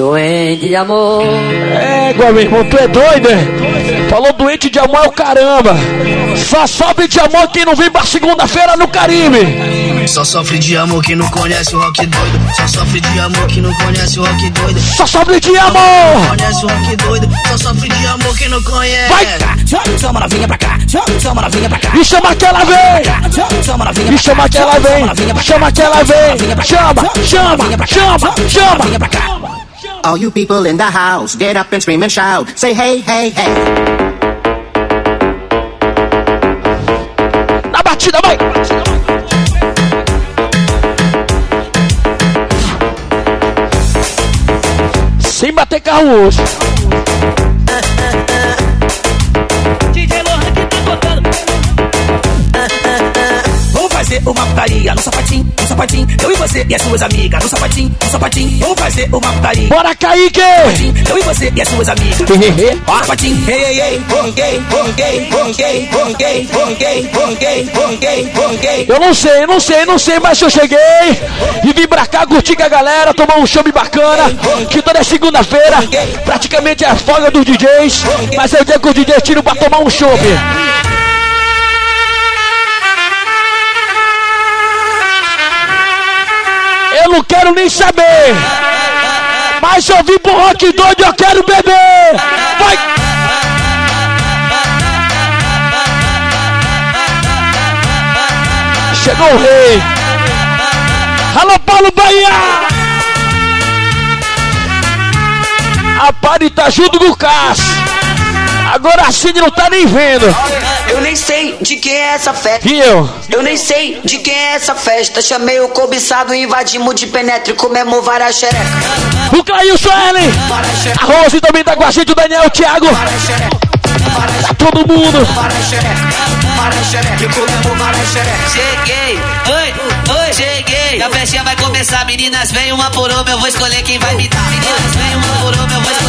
Doente de amor. É, meu irmão, tu é doido, é? Falou doente de amor é o caramba. Só sobe de amor quem não vem pra segunda-feira no Caribe. Só sofre de amor que não conhece o rock doido. Só sofre de amor que não conhece o rock doido. Só sobe de amor. Conhece o rock doido. Só sofre de amor que não conhece. Vai! Chama novinha pra cá. Chama novinha pra cá. Me chama que ela vem. Chama novinha Me chama que ela vem. Chama que ela vem. Chama, chama, chama, chama. All you people in the house, get up and scream and shout. Say hey, hey, hey. Na batida, vai. bater carro hoje. fazer uma putaria no sapatinho, no sapatinho. Eu e você e as suas amigas no sapatinho, no sapatinho. Vamos fazer uma putaria. Bora, Kaique! Eu e você e as suas amigas. Sapatinho. Ei, ei, ei. Eu não sei, não sei, não sei, mas eu cheguei e vim pra cá curtir com a galera, tomar um show bacana, que toda segunda-feira praticamente é a folga dos DJs, mas é eu tenho dia que os DJs tiro pra tomar um show. Não quero nem saber. Mas eu vim pro rock doido, eu quero beber. Vai! Chegou o rei. Alô, Paulo Bahia! A Pari tá junto com o Cássio. Agora a Cid não tá nem vendo. Eu nem sei de quem é essa festa. E eu? Eu nem sei de quem é essa festa. Chamei o cobiçado, invadimos de penetre, comemos várias xereca. O Clailson Ellen. A Rose também tá com a gente, o Daniel, o Thiago. Tá todo mundo. Cheguei, oi, oi, cheguei. A festinha vai começar, meninas, vem uma por uma, eu vou escolher quem vai me dar. Meninas, vem uma por uma, eu vou escolher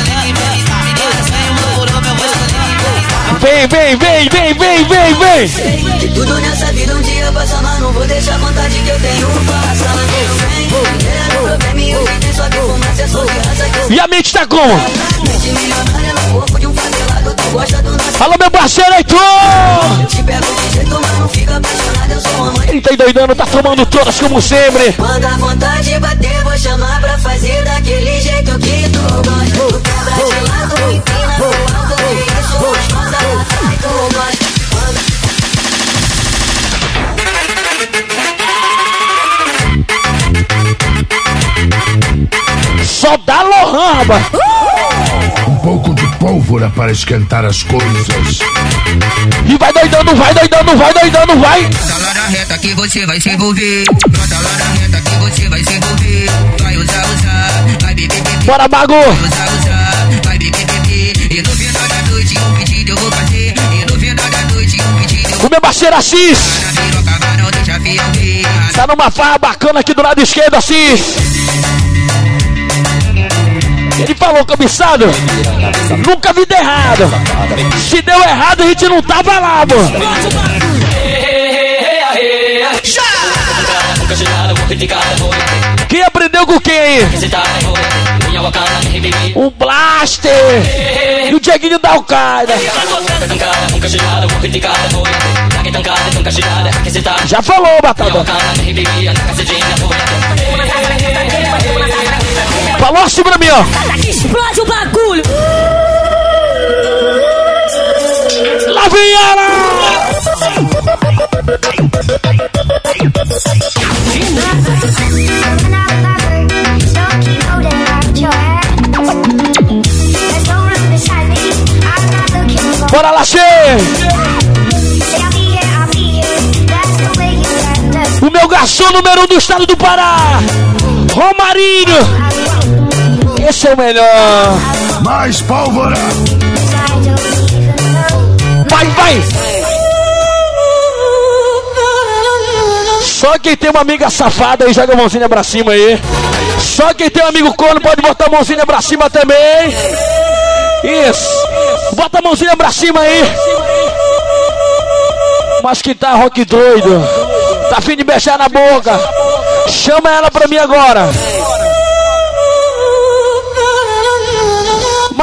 Vem, vem, vem, vem, vem, vem, vem. De tudo nessa vida um dia passa, mas não vou deixar a vontade que eu tenho passar. Vem, vem, problema e eu que é só de raça que eu E a mente tá como? Mente milionária no corpo de um favelado, tu gosta do nosso. Alô, meu parceiro Heitor! Eu te pego de jeito, mas não fica apaixonado, eu sou. Ele tá endoidando, tá tomando todas como sempre. Quando a vontade bater, vou chamar pra fazer daquele jeito que tu gosta. Tu quebra de Só dá Lohan, rapaz. Um pouco de pólvora para esquentar as coisas. E vai doidando, vai doidando, vai doidando, vai. Brota lá na reta que você vai se envolver. Lá na reta que você vai se envolver. Vai usar, usar, vai beber, beber. Bora, Mago. Vai usar, usar, vai beber, beber. E no final da noite um pedido eu vou fazer. E no final da noite um pedido eu vou O meu parceiro Assis. Na piroca, não deixa fiel ver. Tá numa farra bacana aqui do lado esquerdo, Assis. Falou, cobiçado, nunca vi dar errado. Se deu errado, a gente não tava lá, mano. Quem aprendeu com quem aí? O Blaster e o Dieguinho da Al-Qaeda. Já falou, Batata. Falou assim pra mim, ó. Explode o bagulho! Lá vem ela! Bora lá! O meu garçom número um do estado do Pará! Romarinho! Esse é o melhor! Mais pólvora! Vai, vai! Só quem tem uma amiga safada aí joga a mãozinha pra cima aí. Só quem tem um amigo corno pode botar a mãozinha pra cima também. Isso. Bota a mãozinha pra cima aí. Mas que tá rock doido. Tá afim de beijar na boca. Chama ela pra mim agora.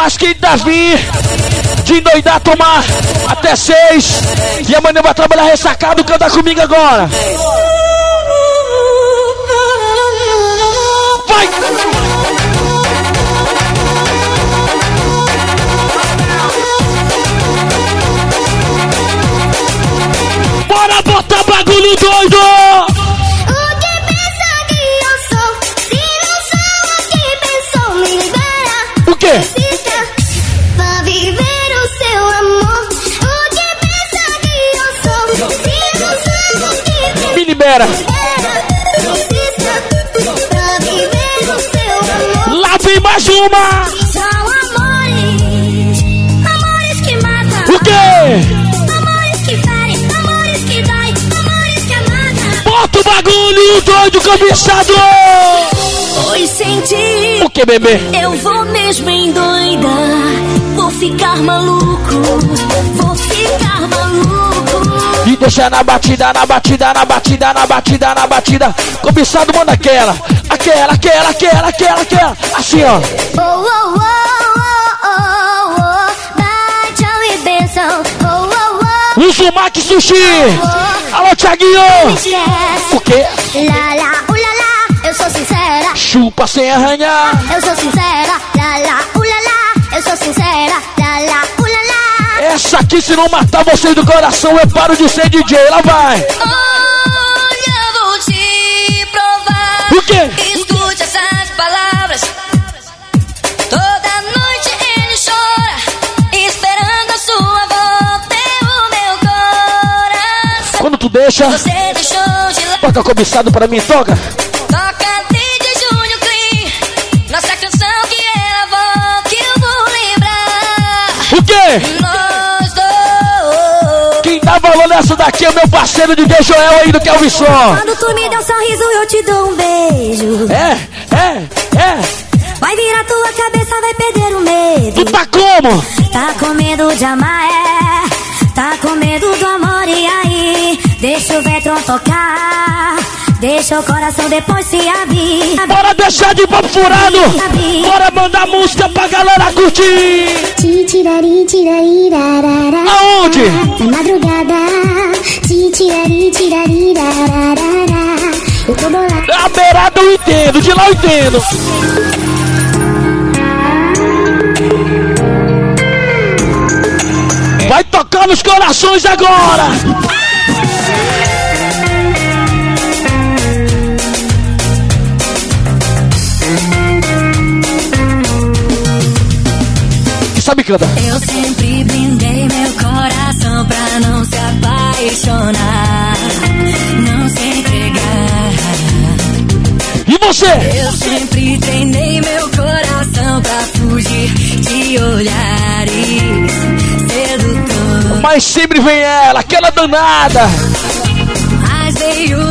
Mas quem tá afim de endoidar, tomar até seis. E amanhã vai trabalhar ressacado, canta comigo agora. Vai! Bora botar bagulho doido! O que galera. Lá vem mais uma. São amores, amores que matam. O quê? Amores que amores que amores que. Bota o bagulho, doido cobiçado. Oi, senti. O que, bebê? Eu vou mesmo endoidar, vou ficar maluco deixa na batida, na batida, na batida, na batida, na batida. Cobiçado, manda aquela. Aquela, aquela, aquela, aquela, aquela. Assim, ó. Oh, oh, oh, oh, oh, oh. Dá tchau e benção. Oh, oh, oh. Uzumaki Sushi. Alô, Thiaguinho. O quê? Lá, lá, ulala. Eu sou sincera. Chupa sem arranhar. Eu sou sincera. Lá, lá. Eu sou sincera. Lá, lá, ulala. Essa aqui, se não matar vocês do coração, eu paro de ser DJ. Lá vai. Olha, vou te provar. O quê? Escute essas palavras. Toda noite ele chora, esperando a sua volta. É o meu coração. Quando tu deixa, Você deixou de lado. toca cobiçado pra mim, toca. Toca de Júnior Clean. Nossa canção que é a volta que eu vou lembrar. O quê? Valor nessa daqui é o meu parceiro DJ Joel aí do Kelvin Som. Quando tu me der um sorriso, eu te dou um beijo. É, é, é. Vai virar tua cabeça, vai perder o medo. Tu tá como? Tá com medo de amar, é. Tá com medo do amor, e aí? Deixa o vetro tocar. Deixa o coração depois se abrir. Bora deixar de papo furado. Bora mandar música pra galera curtir. Aonde? Na madrugada. Eu tô bolado. A beirada eu entendo, de lá eu entendo. Vai tocar nos corações agora. Sabe cantar? Eu sempre brindei meu coração pra não se apaixonar, não se entregar. E você? Eu sempre treinei meu coração pra fugir de olhares sedutor. Mas sempre vem ela, aquela danada. Mas veio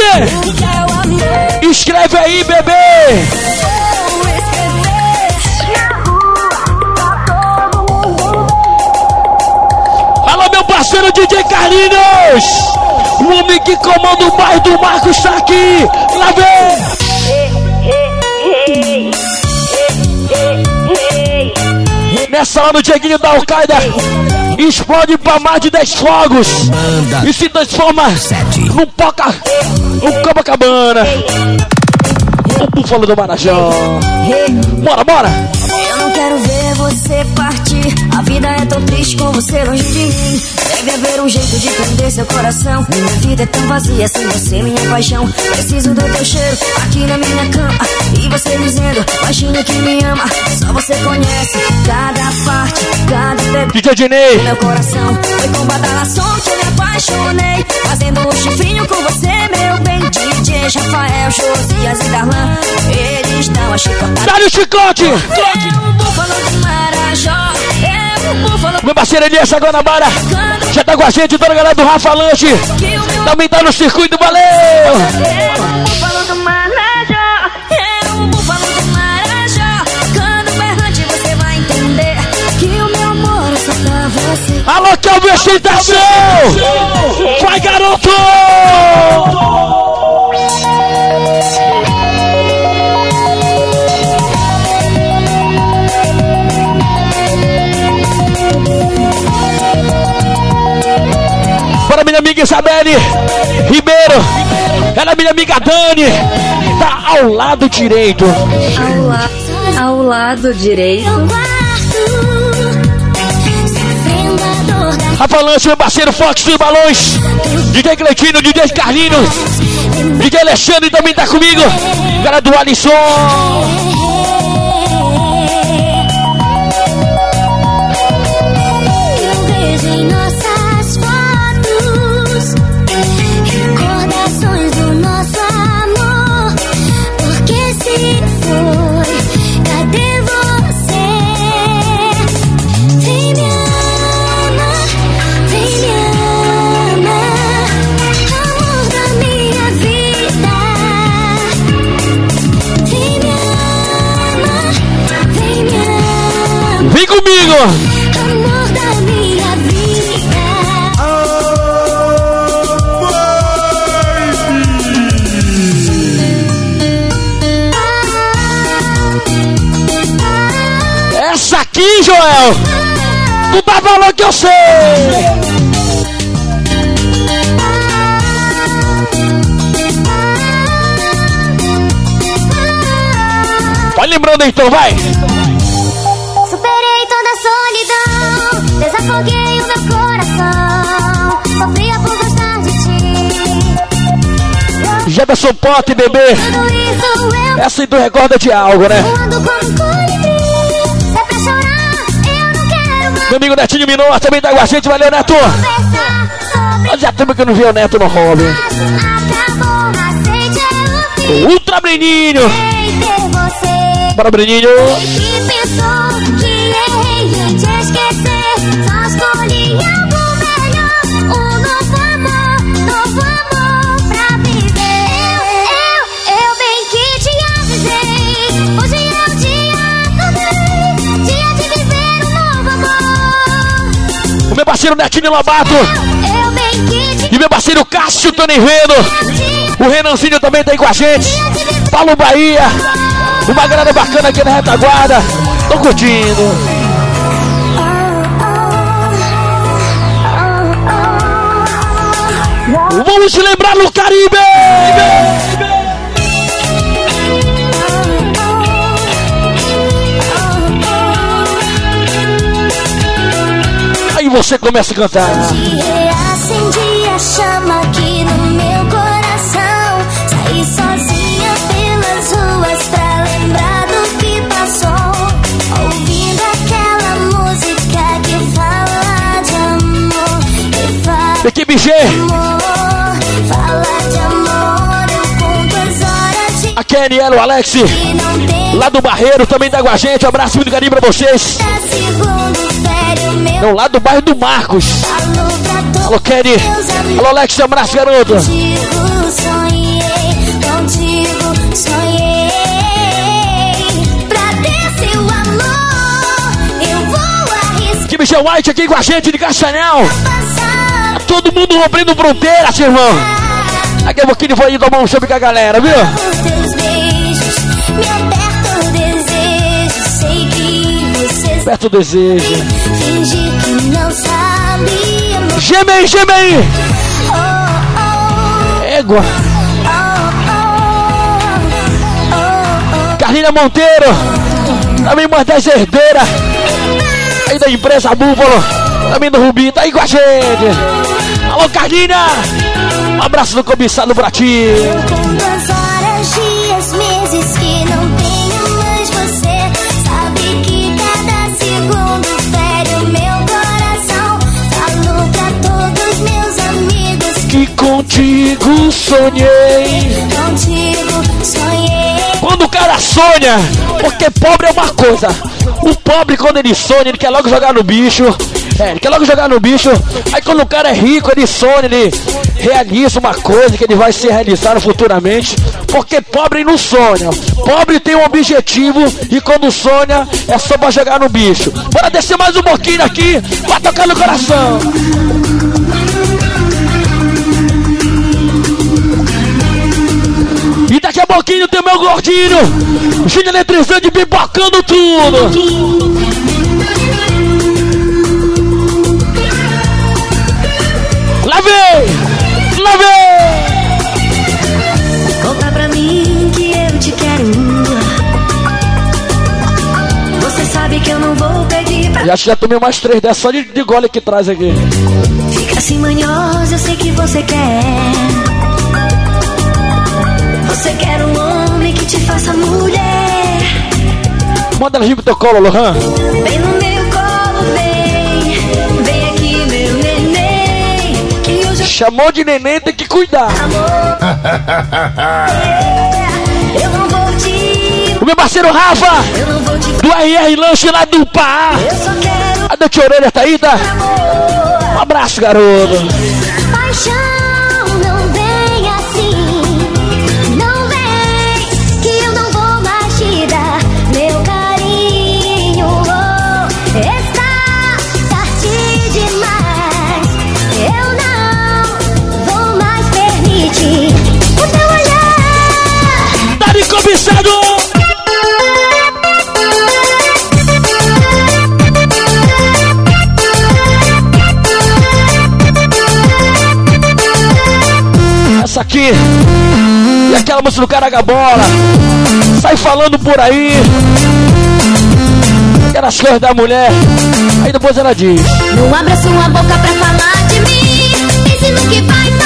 quê? Escreve aí, bebê. Parceiro DJ Carlinhos. O homem que comanda o bairro do Marcos está aqui. Lá vem. Nessa hora o Dieguinho da Al-Qaeda explode pra mais de 10 fogos e se transforma num poca, num Copacabana. O búfalo do Marajó. Bora, bora. Você partir. A vida é tão triste com você longe de mim. Deve haver um jeito de prender seu coração. Minha vida é tão vazia sem você, minha paixão. Preciso do teu cheiro aqui na minha cama. E você dizendo, imagina que me ama. Só você conhece cada parte, cada pedaço. DJ Dinei. Meu coração foi com badalação que eu me apaixonei. Fazendo um chifrinho com você, meu bem. DJ Rafael, Josias e Darlan. Eles dão a chicotada. Dá-lhe o chicote. É o búfalo do Marajó. É Meu parceiro Elias Guanabara já tá com a gente, toda a galera do Rafa Lanche. Também tá no circuito, valeu! É do Marajó. É o búfalo do Marajó. Quando Para minha amiga Isabelle Ribeiro, ela é minha amiga Dani, tá ao lado direito. Ao, la ao lado direito. Rafa Lanche, meu parceiro Fox dos Balões, DJ Cleitinho, DJ Carlinho, DJ Alexandre também tá comigo, cara do Alisson. comigo! Amor da minha vida. Essa aqui, Joel! Tu tá valor que eu sei! Vai lembrando então, vai! Desafoguei o meu coração. Sofria por gostar de ti. Jefferson Pote, bebê. Tudo isso eu Essa aí tu recorda de algo, né? Se é pra chorar, eu não quero mais Meu amigo Netinho Minor também tá com a gente, valeu, Neto. Fazia tempo que eu não vi o Neto no hobby. é. Ultra Breninho. Bora, Breninho. Parceiro Netinho Lobato. E meu parceiro Cássio Tony Reno. O Renanzinho também tá aí com a gente. Paulo Bahia. Uma galera bacana aqui na retaguarda. Tô curtindo. Vamos lembrar no Caribe! Você começa a cantar. Acendi a chama aqui no meu coração. Saí sozinha pelas ruas pra lembrar do que passou. Ouvindo aquela música que fala de amor. E fala Equipe G, de amor. Fala de amor. Eu conto as horas de a Kenny, ela, o Alex, que lá do Barreiro também tá com a gente. Um abraço muito carinho pra vocês. Meu Não, lá do bairro do Marcos. alô todos Alô, Alex, abraço, garoto. Contigo sonhei, contigo sonhei. Pra ter seu amor, eu vou arriscar Que Michel White aqui com a gente de Castanhal. Todo mundo rompendo fronteiras, irmão. Daqui a pouquinho vou ir tomar um chope com a galera, viu? por teus beijos. Me você Aperta o desejo. finge que Égua. oh. Carlinha Monteiro. Também uma das herdeiras. Aí da empresa Búfalo. Também do Rubi. Tá aí com a gente. Alô, Carlinha. Um abraço do cobiçado pra ti. Contigo sonhei. Contigo sonhei Quando o cara sonha, porque pobre é uma coisa. O pobre, quando ele sonha, ele quer logo jogar no bicho. É, ele quer logo jogar no bicho. Aí quando o cara é rico, ele sonha, ele realiza uma coisa que ele vai ser realizado futuramente. Porque pobre não sonha. Pobre tem um objetivo e quando sonha é só pra jogar no bicho. Bora descer mais um pouquinho aqui, vai tocar no coração. E daqui a pouquinho tem o meu gordinho, Júnior eletrizante pipocando tudo. Lá vem! Lá vem! Conta pra mim que eu te quero. Você sabe que eu não vou pedir pra Já, já tomei mais três dessas só de, de gole que traz aqui. ficar assim manhosa. Eu sei que você quer. Você quer um homem que te faça mulher. Manda ela vir pro teu colo, Lohan. Vem no meu colo, vem. Vem aqui, meu neném. Que hoje Chamou de neném, tem que cuidar. eu não vou te. O meu parceiro Rafa, Eu não vou te. do RR Lanche lá do Pá. Eu só quero A da tia Orelha tá aí, tá? Um abraço, garoto. E aquela música do Caraga Bola. Sai falando por aí. Aquelas coisas da mulher. Aí depois ela diz. Não abra sua boca pra falar de mim. Pense no que vai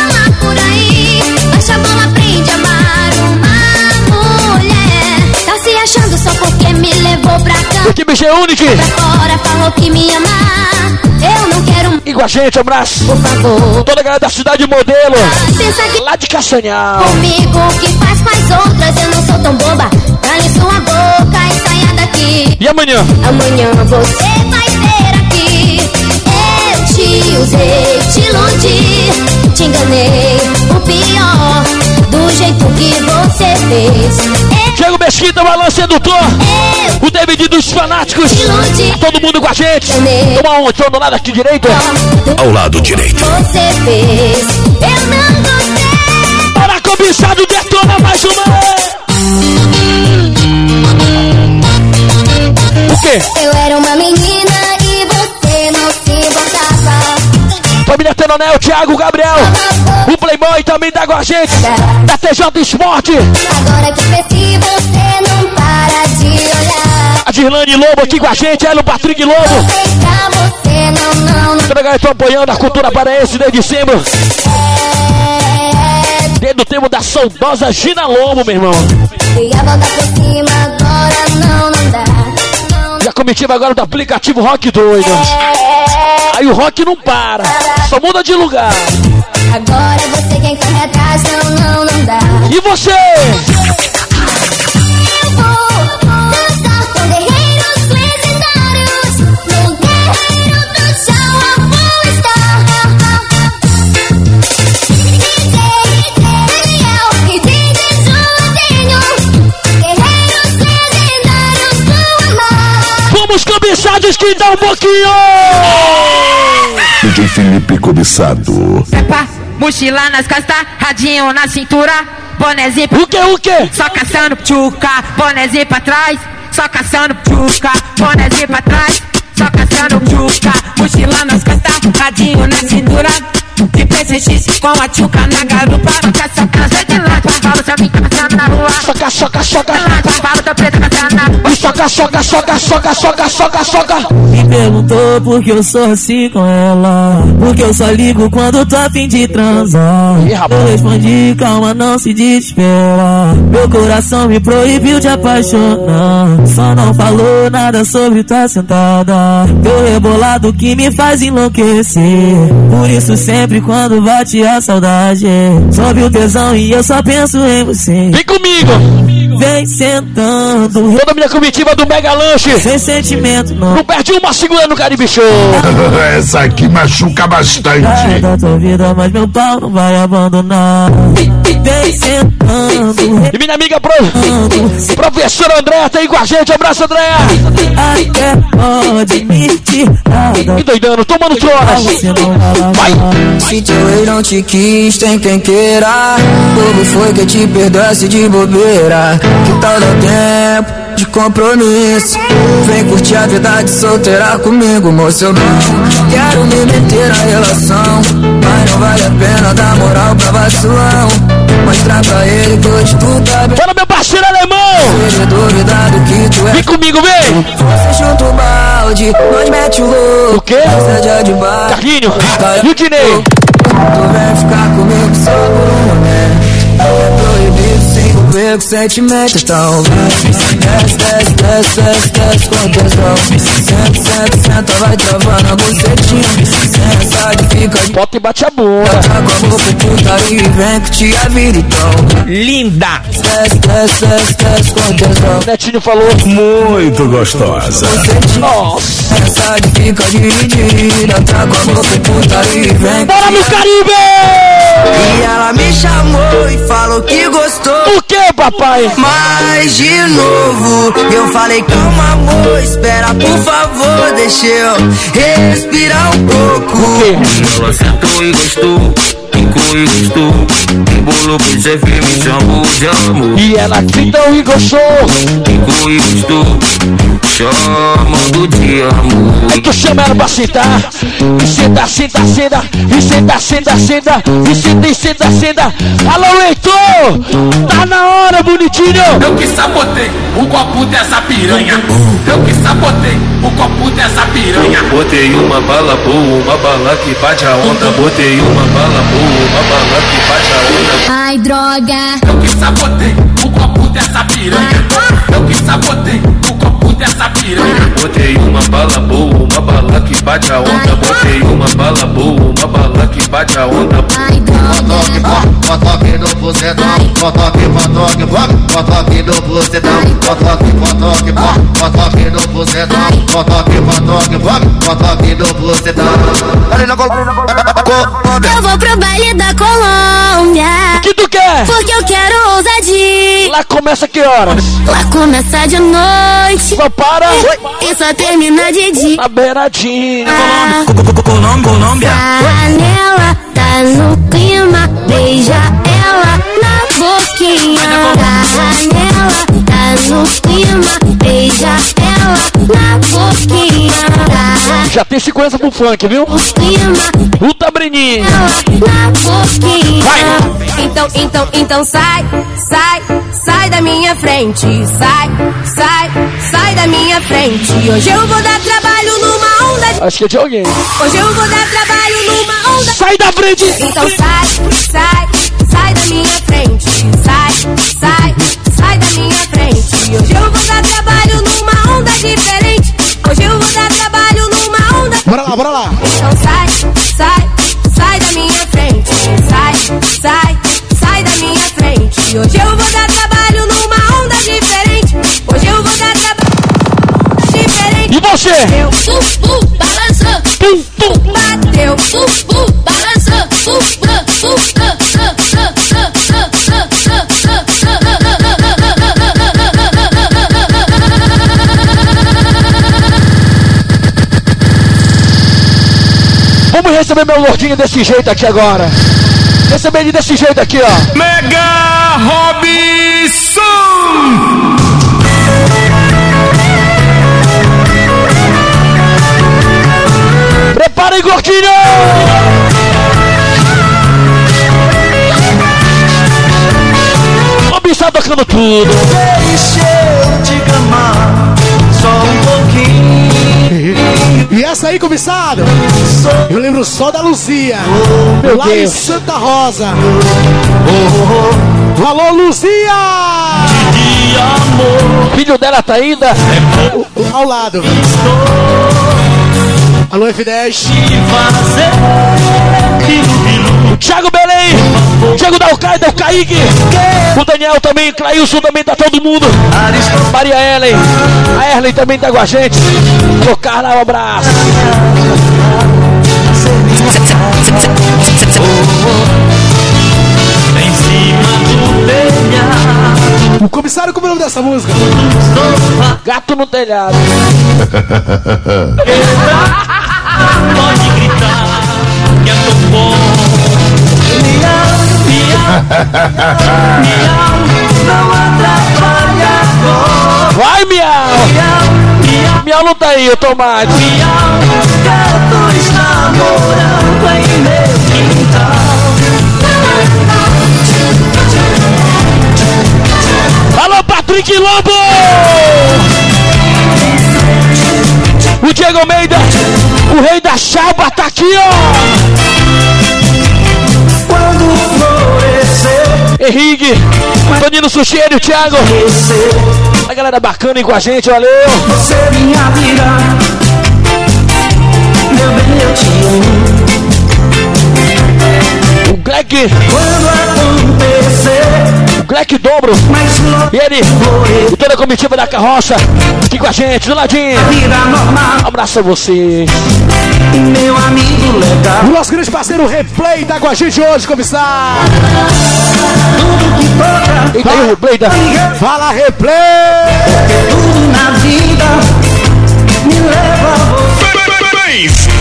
porque me levou pra cá. Que bicho é único. Pra fora, falou que me ama. Eu não quero E com a gente, abraço. Por favor. Toda a galera da cidade modelo. Que Lá de Castanhal. comigo que faz com as outras. Eu não sou tão boba. Cale sua boca e saia daqui. E amanhã? Amanhã você vai ver aqui. Eu te usei, te iludi, te enganei. O pior, do jeito que você fez. Diego Mesquita, balão sedutor. O David dos fanáticos. Todo mundo com a gente. Toma um, tô do lado aqui direito. Ao lado direito. Você fez, eu não gostei. Para cobiçado, detona mais uma. O quê? Eu era uma menina e você não se importava. Família Teronel, Thiago, Gabriel. O Playboy também tá com a gente. Da TJ Esporte. Agora Dirlane Lobo aqui com a gente. Ela, o Patrick Lobo. Toda galera tá apoiando a cultura paraense desde dezembro. Desde o tempo da saudosa Gina Lobo, meu irmão. E a comitiva agora do aplicativo Rock Doido. Aí o rock não para, só muda de lugar. Agora é você quem corre atrás, não, não, não dá. E você? Eu vou dá um pouquinho! DJ Felipe Cobiçado. Epa, mochila nas costas, radinho na cintura, bonezinho O que, o que? Só caçando tchuca, bonezinho pra trás, só caçando tchuca, bonezinho pra trás, só caçando tchuca, mochila nas costas, radinho na cintura. De PCX com a tchuca na garupa soca, sai de lá Fala seu amigo passando na rua Soca, soca, soca Fala tua preta passando na rua soca, soca, soca, soca, soca, soca, soca Me perguntou por que eu sou assim com ela. Porque eu só ligo quando tô a fim de transar. Eu respondi, calma, não se desespera. Meu coração me proibiu de apaixonar. Só não falou nada sobre tá sentada. Teu rebolado que me faz enlouquecer. Por isso sempre quando bate a saudade. Sobe o tesão e eu só penso em você. Vem comigo! Vem sentando. Toda a minha comitiva do Mega Lanche. Sem sentimento, não. Não perde uma segunda no Caribe Show. Essa aqui machuca bastante. Da tua vida, mas meu pau não vai abandonar. Vem sentando. E minha amiga pro... professora Andréa tá aí com a gente. Abraço, Andréa. Até pode me tirar. E doidando, tomando tronas. Vai. Se teu ex não te quis, tem quem queira. Bobo foi que te perdoasse de bobeira. Que tal dar tempo de compromisso? Vem curtir a vida de solteira comigo, moço. Eu não quero me meter na relação. Mas não vale a pena dar moral pra vacilão. Mostrar pra ele que hoje tu tá bem. Bora, meu parceiro alemão. Tu é. Vem comigo, vem. Você chuta o balde, nós mete o louco. O quê? Bar. Carlinho. E o Dinei. Tu vem ficar comigo só por um momento. Com sentimento. Então vai, desce, desce, desce, desce, desce com tesão. Senta, senta, senta, vai travando a bucetinha. Senta, que fica de Bota e bate a bunda. Tá com a boca putaria e vem que te a vida então. Linda. Desce, desce, desce, desce com tesão. Netinho falou. Muito gostosa. Nossa. Essa que fica dividida, tá com a boca putaria e vem. Bora no Caribe! E ela me chamou e falou que gostou. O que, papai? Mas de novo, eu falei, calma, amor, espera, por favor, deixa eu respirar um pouco. Ela sentou e gostou, e gostou. Embolou pro chefe, me chamou de amor. E ela gritou e gostou. Ficou e gostou, chamando de amor. Aí tu chama ela pra sentar. E senta, senta, senta. E senta, senta, senta. E senta, e senta, senta. Alô, Heitor! Tá na hora, bonitinho! Eu que sabotei o copo dessa piranha. Eu que sabotei o copo dessa piranha. Botei uma bala boa, uma bala que bate a onda. Botei uma bala boa, Ai, droga. Sabotei o copo dessa piranha. Eu que sabotei o copo dessa piranha. Botei uma bala boa, uma bala que bate a onda. Botei uma bala boa, uma bala que bate a onda. Ai, Fotoque, fotoque no bucetão, fotoque, fotoque, fotoque no bucetão, fotoque, fotoque, fotoque no bucetão, fotoque, fotoque, fotoque no bucetão. Eu vou pro baile da Colômbia. O que tu quer? Porque eu quero ousadia. Lá começa que horas? Lá começa de noite. Só para. E só termina de dia. Na beiradinha. Colômbia. Panela tá no clima. Beija ela na boquinha. Panela tá no clima. Beija ela na boquinha. Já tem segurança pro funk, viu? Puta Breninho. Na boquinha. Então, então, então sai, sai, sai da minha frente. Sai, sai, sai da minha frente. Hoje eu vou dar trabalho numa onda de. Acho que é de alguém. Hoje eu vou dar trabalho numa onda. Sai da frente! Então sai, sai, sai da minha frente. Sai, sai, sai da minha frente. Hoje eu vou dar trabalho numa onda diferente. Hoje eu vou dar trabalho numa onda. Bora lá, bora lá. Então sai, sai, sai da minha frente. Sai, sai, sai da minha frente. Hoje eu vou dar trabalho numa onda diferente. Hoje eu vou dar trabalho diferente. E você? Bateu, uh, uh, balançou. Pum, pum. Bateu, uh, uh, balançou. Uh, uh, uh, uh, receber meu lordinho desse jeito aqui agora. Receber ele desse jeito aqui, ó. Mega Robson! Prepara aí, gordinho! Bicho tá tocando tudo. Deixa eu te amar só um pouquinho. E essa aí, comissário? Eu lembro só da Luzia. Meu lá Deus. em Santa Rosa. Alô, Luzia! Filho dela tá ainda. Ao lado. Alô, F10. O Thiago Belém. O Thiago da Alcaida, o Kaique. O Daniel também, o Clailson também tá todo mundo. Maria Ellen. A Erlen também tá com a gente. Alô, Carla, um abraço. Em cima do telhado. O comissário, como é o nome dessa música? Gato no telhado. Pode gritar Vai, miau. Miau não tá aí, o tomate. Miau, gatos namorando em meu quintal. Alô, Patrick Lobo! O Diego Almeida, o rei da chapa, tá aqui, ó! Quando Henrique, Tonino Sucheiro, Thiago. A galera bacana aí com a gente, valeu! você minha vida. Meu bem, eu te amo. O Greg, Quando acontecer, o Greg Dobro. E ele, e toda a comitiva da carroça, aqui com a gente, do ladinho. Um abraço a você. Meu amigo legal. O nosso grande parceiro Replay tá com a gente hoje, comissário. Tudo que toca, Eita aí, o replay da. Fala, Replay! tudo na vida me leva a você.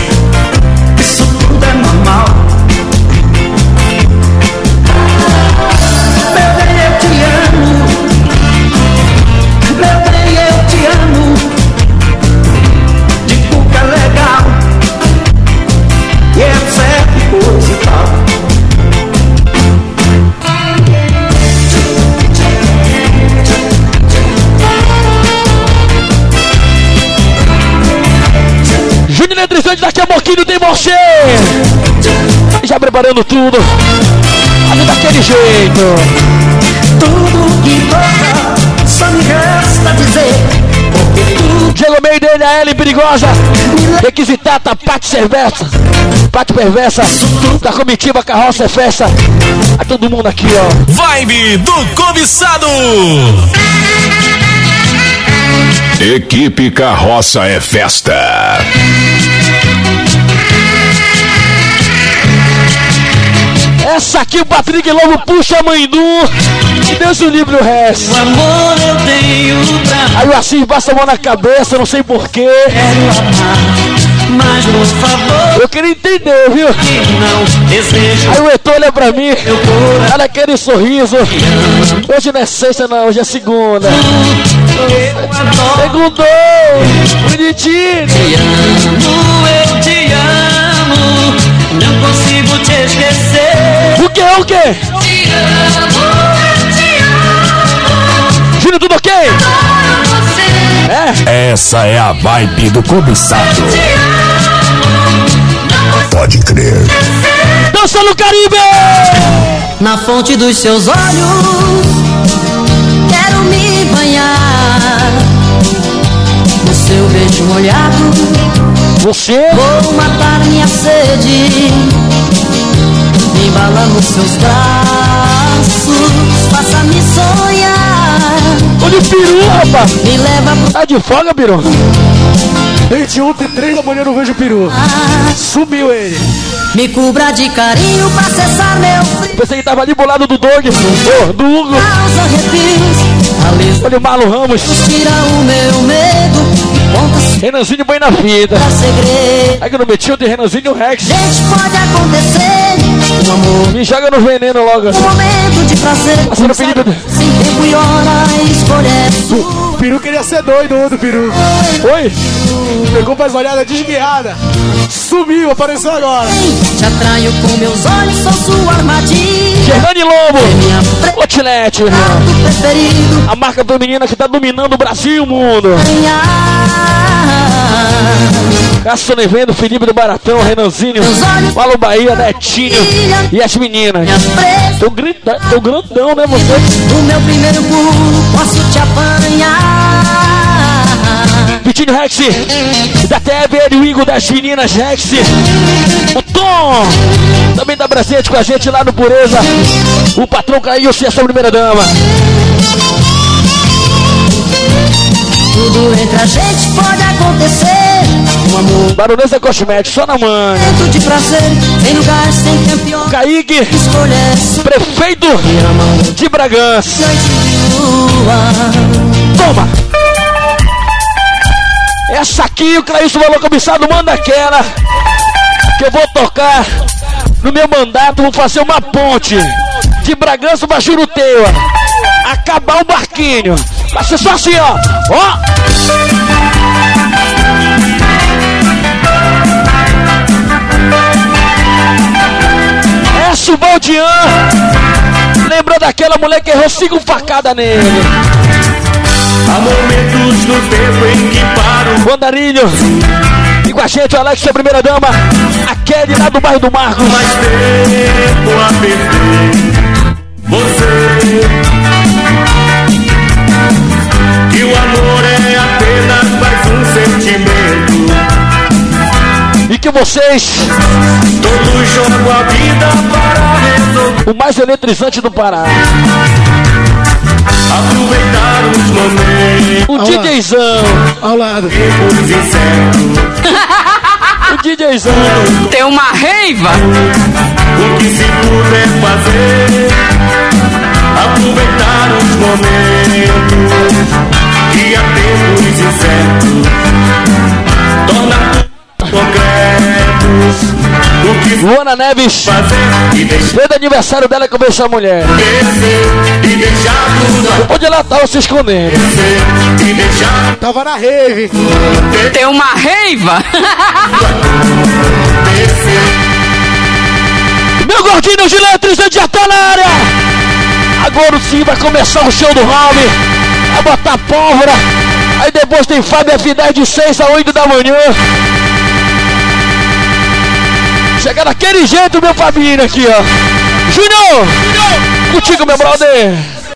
Eletrizante, daqui a pouquinho tem você. Já preparando tudo. Ali daquele jeito. Tudo que toca, só me resta dizer. Diego Meire, L perigosa. Requisitata, Pate Cerveza. Pate Perversa. Da comitiva Carroça é Festa. A todo mundo aqui, ó. Vibe do cobiçado. Equipe Carroça é Festa. Essa aqui o Patrick Lobo puxa a mãe do e Deus o livre o resto. O amor eu tenho pra Aí o Assis passa a mão na cabeça, não sei porquê. Mas por favor, Eu queria entender, viu? que não desejo. Aí o Etor olha pra mim, olha aquele sorriso. Hoje não é sexta, não, hoje é segunda. Segundou! Bonitinho! Te amo, eu te amo. Não consigo te esquecer. O que? O que? Te amo, te amo. Júnior, tudo ok? É? Essa é a vibe do cobiçado. Pode crer. Dança no Caribe! Na fonte dos seus olhos, quero me banhar. No seu beijo molhado, Você? vou matar minha sede. Me embala nos seus braços, faça-me sonhar. Olha o peru, rapaz! Me leva pro Tá de folga, peru? Desde ontem, três da manhã, eu não vejo o peru. Sumiu ele. Me cubra de carinho pra cessar meu frio Pensei que tava ali pro lado do Dog, oh, do Hugo. Olha o Marlon Ramos. tira o meu medo. Renanzinho bem na vida. segredo. Aí que eu não meti o de Renanzinho e o Rex. Gente, pode acontecer. Um amor, Me joga no veneno logo. um momento de prazer. Passando pedido. Sem tempo e hora, escolha é sua. O peru queria ser doido, o outro peru. Oi? Pegou pra olhada desguiada. Sumiu, apareceu agora. Te atraio com meus olhos, sou sua armadilha. Germani Lobo. Minha Otilete. A marca feminina que tá dominando o Brasil e o mundo. Cássio Nevendo, Felipe do Baratão, Renanzinho, Paulo Bahia, Netinho e as meninas. Tô, grita, tô grandão, né, você? O meu primeiro pulo, posso te apanhar. Vitinho Rex, da TV, o Igor das meninas Rex. O Tom também tá presente com a gente lá no Pureza. O patrão caiu, se essa primeira dama. Tudo entre a gente pode acontecer. Um amor, Baronesa Cosméticos, só na mãe. de prazer. Sem lugar, sem hora. Kaique, prefeito de Bragança. De. Toma! Essa aqui, o Claício falou, comissário, manda aquela. Que eu vou tocar no meu mandato, vou fazer uma ponte de Bragança pra Juruteua. Acabar o barquinho. Vai ser só assim, ó. Ó! É Subaldian. Lembra daquela mulher que errou cinco facadas nele. Há momentos no tempo em que paro. Andarilho. E com a gente, o Alex, a primeira dama. A Kelly lá do bairro do Marcos. Mais tempo a perder. Você. Que o amor é apenas mais um sentimento. E que vocês, Todos jogam a vida para resolver. o mais eletrizante do Pará. Aproveitar os momentos. O DJzão. Ao lado. Tempos incertos. O DJzão. Tem uma reiva. O que se puder fazer, aproveitar os momentos que há tempos incertos, torna tudo concretos. O que Luana Neves. e Foi do aniversário dela que eu vejo essa mulher. crescer e deixar tudo Onde ela tava se escondendo? e deixar Tava na rave. Tem uma reiva. Meu gordinho de eletrizante já tá na área. Agora sim vai começar o show do Raul vai botar pólvora. Aí depois tem Fábio F10 de 6 a 8 da manhã. Chega daquele jeito, meu Fabinho aqui, ó. Junior! Contigo, meu brother!